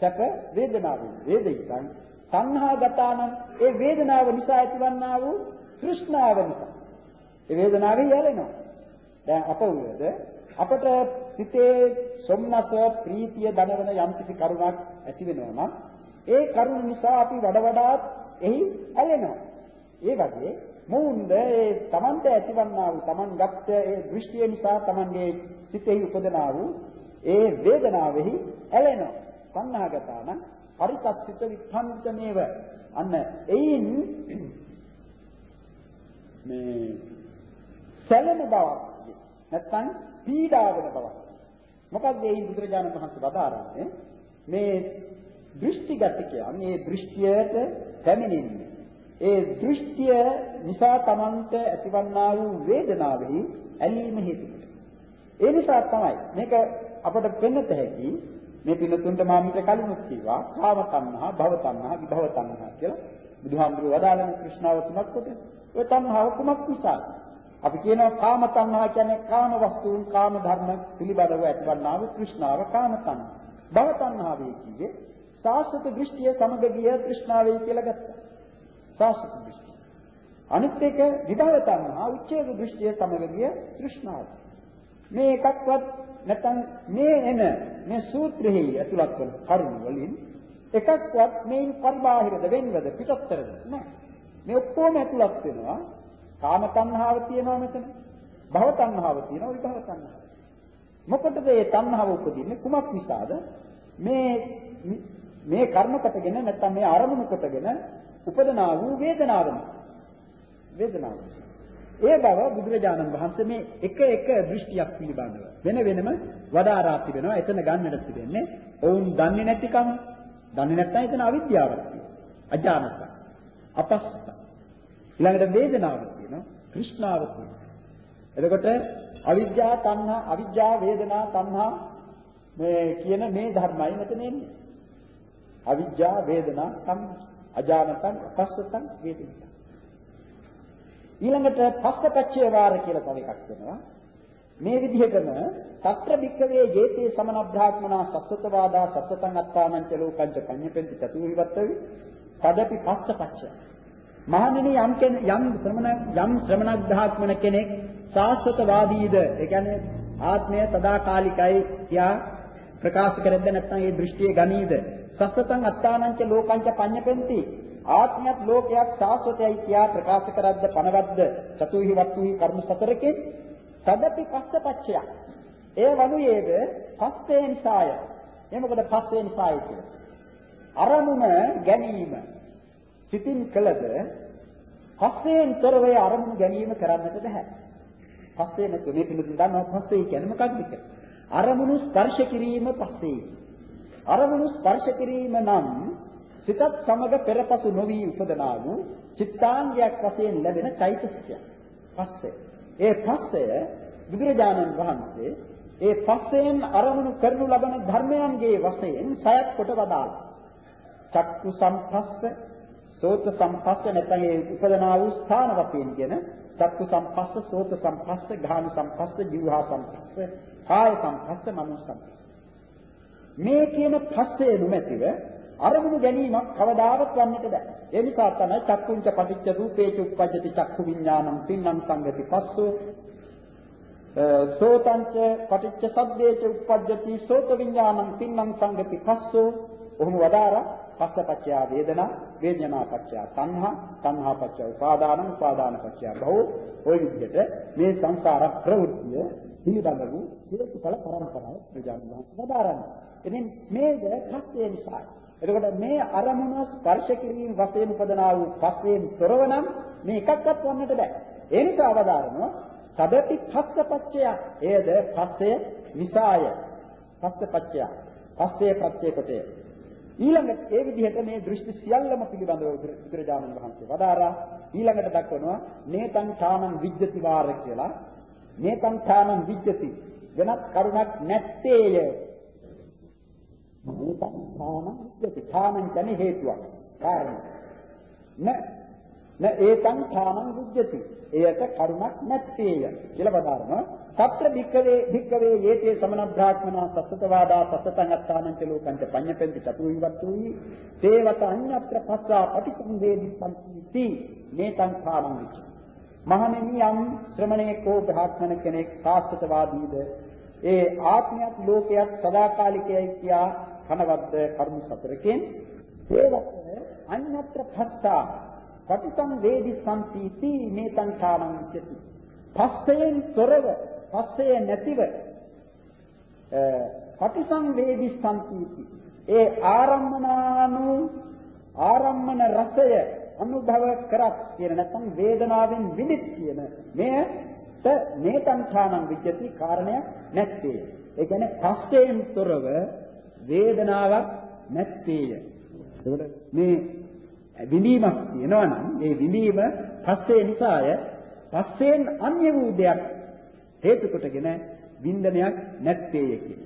සැප වේදනාව. වේදිතං. සංහාගතානම් ඒ වේදනාව නිසා ඇතිවන්නා වූ තෘෂ්ණාව නිසා. ඒ වේදනාවේ යැලෙනවා. දැන් අප උයද අපට සිතේ සොම්නස ප්‍රීතිය දනවන යම්කිසි කරුණක් ඇති වෙනවා නම් ඒ කරුණ නිසා අපි වඩ වඩාත් එහි ඇලෙනවා. ඒ වගේ මොවුන්ද ඒ Tamante ඇතිවන්නා වූ Taman ගත්ත ඒ දෘෂ්ටිය නිසා Tamanගේ සිතෙහි උපදනා වූ ඒ වේදනාවෙහි ඇලෙනවා. සංනාගතාන පරිකස්සිත විභංජනේව අන්න එයින් මේ සැලෙන බවක් නැත්නම් පීඩා වෙන බවක් මොකක්ද මේ බුදුරජාණන් වහන්සේ වදාරන්නේ? මේ දෘෂ්ටිගතකයන් මේ දෘෂ්ටියට පැමිණෙන්නේ. ඒ දෘෂ්ටිය නිසා Tamanta ඇතිවන්නා වූ වේදනාවෙහි ඇලීම හේතුවට. ඒ නිසා තමයි මේක අපට පෙන්නත හැකි මේ පිනතුන්ට මා මීට කලිනුත් කිව්වා කාම තණ්හා, භව තණ්හා, විභව තණ්හා කියලා. බුදුහාමුදුරුවෝ වදාළන කෘෂ්ණාව තුනක් කොට. ඔය තණ්හාව කුමක් නිසාද? අපි කියනවා කාම තණ්හා කියන්නේ කාම වස්තුන් කාම ධර්ම පිළිබඳව ඇතිවන්නා වූ තෘෂ්ණාව කාම තණ්හා. භව තණ්හා වේ කියේ සාස්වත දෘෂ්ටිය සමග ගිය තෘෂ්ණාවයි කියලා ගත්තා. සාස්වත දෘෂ්ටිය. අනිත් එක විභව තණ්හා උච්ඡේද දෘෂ්ටිය සමග ගිය තෘෂ්ණාව. මේ එකක්වත් නැත්නම් මේ එන මේ සූත්‍රෙහි ඇතුළත් වන කරුණු වලින් එකක්වත් මේන් පරිබාහිරද වෙන්වද පිටස්තරද නැහැ. මේ ඔක්කොම ඇතුළත් වෙනවා කාම තණ්හාව තියෙනවා මෙතන. භව තණ්හාව තියෙනවා විභව තණ්හාව. මොකටද මේ තණ්හාව උපදින්නේ කුමක් නිසාද? මේ මේ කර්ම කොටගෙන නැත්නම් මේ අරමුණු කොටගෙන උපදනා වූ වේදනාව වේදනාව. ඒ බව බුදුරජාණන් වහන්සේ මේ එක එක දෘෂ්ටියක් පිළිබඳව වෙන වෙනම වදාරා තිබෙනවා. එතන ගන්නට තිබෙන්නේ ඔවුන් දන්නේ නැතිකම. දන්නේ නැත්නම් එතන අවිද්‍යාවක් තියෙනවා. අජානත. අපස්සත. ඊළඟට වේදනාවක් තියෙනවා. කෘෂ්ණාව තියෙනවා. එතකොට අවිද්‍යා තණ්හා අවිද්‍යා වේදනා තණ්හා මේ කියන මේ ධර්මයි මෙතන එන්නේ. අවිද්‍යා වේදනා තණ්හා අජානතං අපස්සතං වේදිතං ඊළඟට පස්සපච්චේ වාර කියලා තව එකක් වෙනවා. මේ විදිහටම සත්‍ර භික්කවේ ජේතේ සමනබ්‍රාහ්මනා සස්සතවාදා සස්සතං අත්තානං ච ලෝකං ච පඤ්ඤපෙන්ති චතුවිවත්තවි පදපි පස්සපච්චය මහණෙනි යම් යම් ශ්‍රමණ යම් ශ්‍රමණ බ්‍රාහ්මණ කෙනෙක් සාස්වතවාදීද ඒ කියන්නේ ආත්මය සදාකාලිකයි කියා ප්‍රකාශ කරද්ද නැත්නම් ඒ දෘෂ්ටිය ගනීද? සස්සතං අත්තානං ච ලෝකං ච පඤ්ඤපෙන්ති ආත්මයක් ලෝකයක් සාස්වතයි කියා ප්‍රකාශ කරද්ද පනවද්ද චතුහි වත්තුහි කර්ම සතරකේ? තදපි පස්සපච්චය. ඒ වනුයේද පස්සේ නිසාය. ඒ මොකද පස්සේ නිසාය කියන්නේ අරමුණ ගැනීම. සිතින් කළද පස්සෙන් තොරව අරමුණු ගැනීම කරන්නට බෑ පස්සේ නැතු මේ පිළිතුරු දන්නවා පස්සේ කියන්නේ මොකක්ද කියලා. අරමුණු ස්පර්ශ කිරීම පස්සේ. අරමුණු ස්පර්ශ කිරීම නම් සිතත් සමග පෙරපසු නොවි උපදනා වූ චිත්තාංගයක් වශයෙන් ලැබෙන චෛතසිකය. පස්සේ. ඒ පස්සය බුදුරජාණන් වහන්සේ ඒ පස්සෙන් අරමුණු කරනු ලබන ධර්මයන්ගේ වශයෙන් සයත් කොට වදාළා. චක්කු සම්පස්ස, සෝත සම්පස්ස නැත්නම් ඒ උපදනා වූ ස්ථාන වශයෙන් කියන චක්කු සම්පස්ස, සෝත සම්පස්ස, ගාන සම්පස්ස, ජීවහා සම්පස්ස, කාය සම්පස්ස, මනෝ සම්පස්ස. මේ කියන පස්සේ නොමැතිව අරමුණු ගැනීමක් කවදාවත් වන්නට බෑ. ඒ නිසා තමයි චක්කුංච පටිච්ච රූපේච උප්පජ්ජති චක්කු විඥානං පින්නම් සංගති පස්සෝ සෝතංච පටිච්ච සද්දේච උප්පජ්ජති සෝත විඥානං පින්නම් සංගති පස්සෝ ඔහොම වදාරා පස්සපච්චය වේදනා වේදනා පච්චය සංහා සංහා පච්චය උපාදාන උපාදාන පච්චය භව ඔය විදිහට මේ සංසාර ප්‍රවෘත්තිය පිළිබඳ වූ හේතුඵල පරම්පරාව ප්‍රජාන්වහන්සේ වදාරන්නේ ඉතින් මේද පස්සේ නිසා. එතකොට මේ අරමුණ ස්පර්ශ කිරීම වශයෙන් උපදනා වූ පස්යෙන් තොරව නම් මේ එකක්වත් වන්නට බෑ. ඒ නිසා අවදාරනවා සදපි පස්සපච්චය. එයද පස්සේ නිසාය. පස්සපච්චය. පස්සේ ප්‍රත්‍ය කොටය. ඊළඟට ඒ විදිහට මේ දෘෂ්ටි සියල්ලම පිළිබඳව බුදුරජාණන් වහන්සේ වදාරා ඊළඟට දක්වනවා නේතං ඡානං විජ්ජති වාර කියලා. නේතං ඡානං විජ්ජති වෙනත් කරුණක් නැත්තේය මේක කාම විද්‍යති කාමෙන් කියන්නේ හේතුවක් කාරණා න න ඒකං ථානං විජ්ජති. එයට කරුණක් නැත්තේය කියලා වදාරනවා. తත්‍ර භික්කවේ භික්කවේ යේතේ සමන බ්‍රාහ්මනා සත්තවාදා සත්තං අත්තානං ච ලෝකං ච පඤ්ඤපෙන්ති චතුවිවත්තුයි තේවත අඤ්ඤත්‍ර පස්සා පටිසංවේදිපන්ති මේතං ථානං විජ්ජති. මහණෙනි යම් ශ්‍රමණේකෝ බ්‍රාහ්මණ කෙනෙක් සාස්ත්‍රවාදීද ඒ ආත්මයක් ලෝකයක් සදාකාලිකයි කියා කනවද්ද කර්ම සතරකින් ඒවත් අඤ්ඤත්‍ර පස්සා පටිසං වේදි සම්පීති මේතං කාමං චති. පස්සයෙන් තොරව, පස්සය නැතිව පටිසං වේදි සම්පීති. ඒ ආරම්මනානු ආරම්මන රසය අනුභව කරත් කියන නැත්නම් වේදනාවෙන් විඳිත් කියන මෙයට මේතං කාමං විජ්ජති කාරණය නැත්තේ. ඒ කියන්නේ පස්සයෙන් තොරව වේදනාවක් නැත්තේය. එතකොට මේ විඳීමක් තියෙනවා නම් ඒ විඳීම පස්සේ නිසාය පස්සෙන් අන්‍ය වූ දෙයක් හේතු කොටගෙන වින්දනයක් නැත්තේය කියන.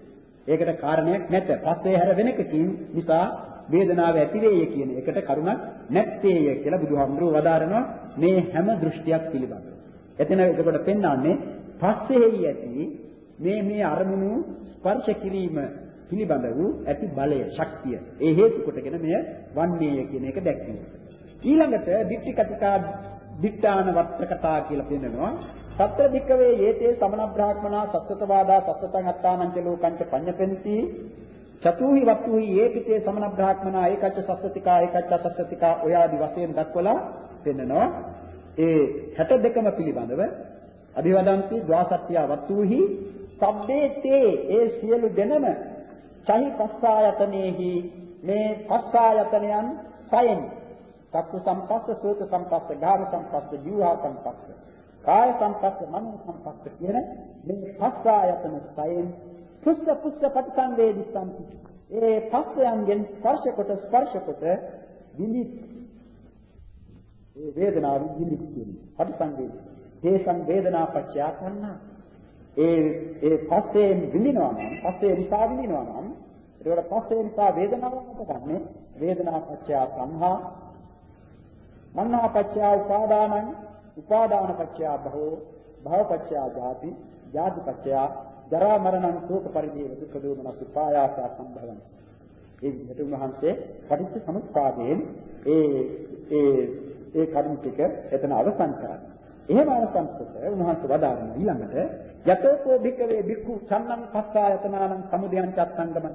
ඒකට කාරණයක් නැත. පස්සේ හැර වෙනකකින් නිසා වේදනාව ඇති වෙයි කියන එකට කරුණක් නැත්තේය කියලා බුදුහාමුදුරුවෝ වදාරනවා මේ හැම දෘෂ්ටියක් පිළිබඳව. එතන එතකොට පෙන්වන්නේ පස්සෙහි ඇති මේ මේ අරමුණු ස්පර්ශ කිරීම පිළිබඳ වූ ඇති බලය ශක්තිය. ඒ හේතු කොටගෙන මෙය වන්නේය කියන එක දැක්වෙනවා. ඊළඟට දික්ටි කතිකා දික්ඨාන වත්තකතා කියලා පෙන්නනවා. සත්‍ර භික්කවේ යේතේ සමන බ්‍රාහ්මනා සත්තතවාදා සත්තතං අත්තානං ච ලෝකං ච පඤ්ඤපෙන්ති. චතුහි වත්තුහි යේපිතේ සමන බ්‍රාහ්මනා ඒකච්ච සත්තතිකා ඒකච්ච සත්තතිකා ඔය ආදි වශයෙන් දක්වලා පෙන්නනවා. ඒ 62ම පිළිබඳව අභිවදන්ති ද්වාසත්‍ය වත්තුහි සබ්බේ තේ ඒ සියලු දෙනම චහි පස්සායතනෙහි මේ පස්සායතනයන් සයෙන්. චක්කු සම්පස්ස සෝත සම්පස්ස ගාන සම්පස්ස ජීවා සම්පස්ස කාය සම්පස්ස මනෝ සම්පස්ස කියන මේ පස්සායතන සයෙන් පුස්ස පුස්ස පටිසංවේදිස්සන්ති ඒ පස්සයන්ගෙන් ස්පර්ශ කොට ස්පර්ශ කොට විනිත් ඒ වේදනාව විනිත් කියන්නේ පටිසංවේදී ඒ සංවේදනා පච්චය කන්නා ඒ ඒ පස්යෙන් විඳිනවා නම් පස්සේ නිසා විඳිනවා නම් ඒකට පස්සේ නිසා වේදනාවක් ගන්න වේදනා පත්‍ය සංහා මන්නා පත්‍ය උපාදානං උපාදාන පත්‍ය භවෝ භව පත්‍ය ජාති ජාති පත්‍ය ජරා මරණං ශෝක පරිදේව දුක්ඛ දෝමනස් උපායාස සම්භවං. ඒ විදිහට උන්වහන්සේ පටිච්ච සමුප්පාදයෙන් ඒ ඒ ඒ කර්ම ටික එතන අවසන් කරන්නේ එහෙම අවසන් කොට උන්වහන්සේ වදාරන ඊළඟට යතෝකෝ භික්කවේ භික්ඛු සම්නම් පස්සායතනානම් සමුදයං චත්තංගම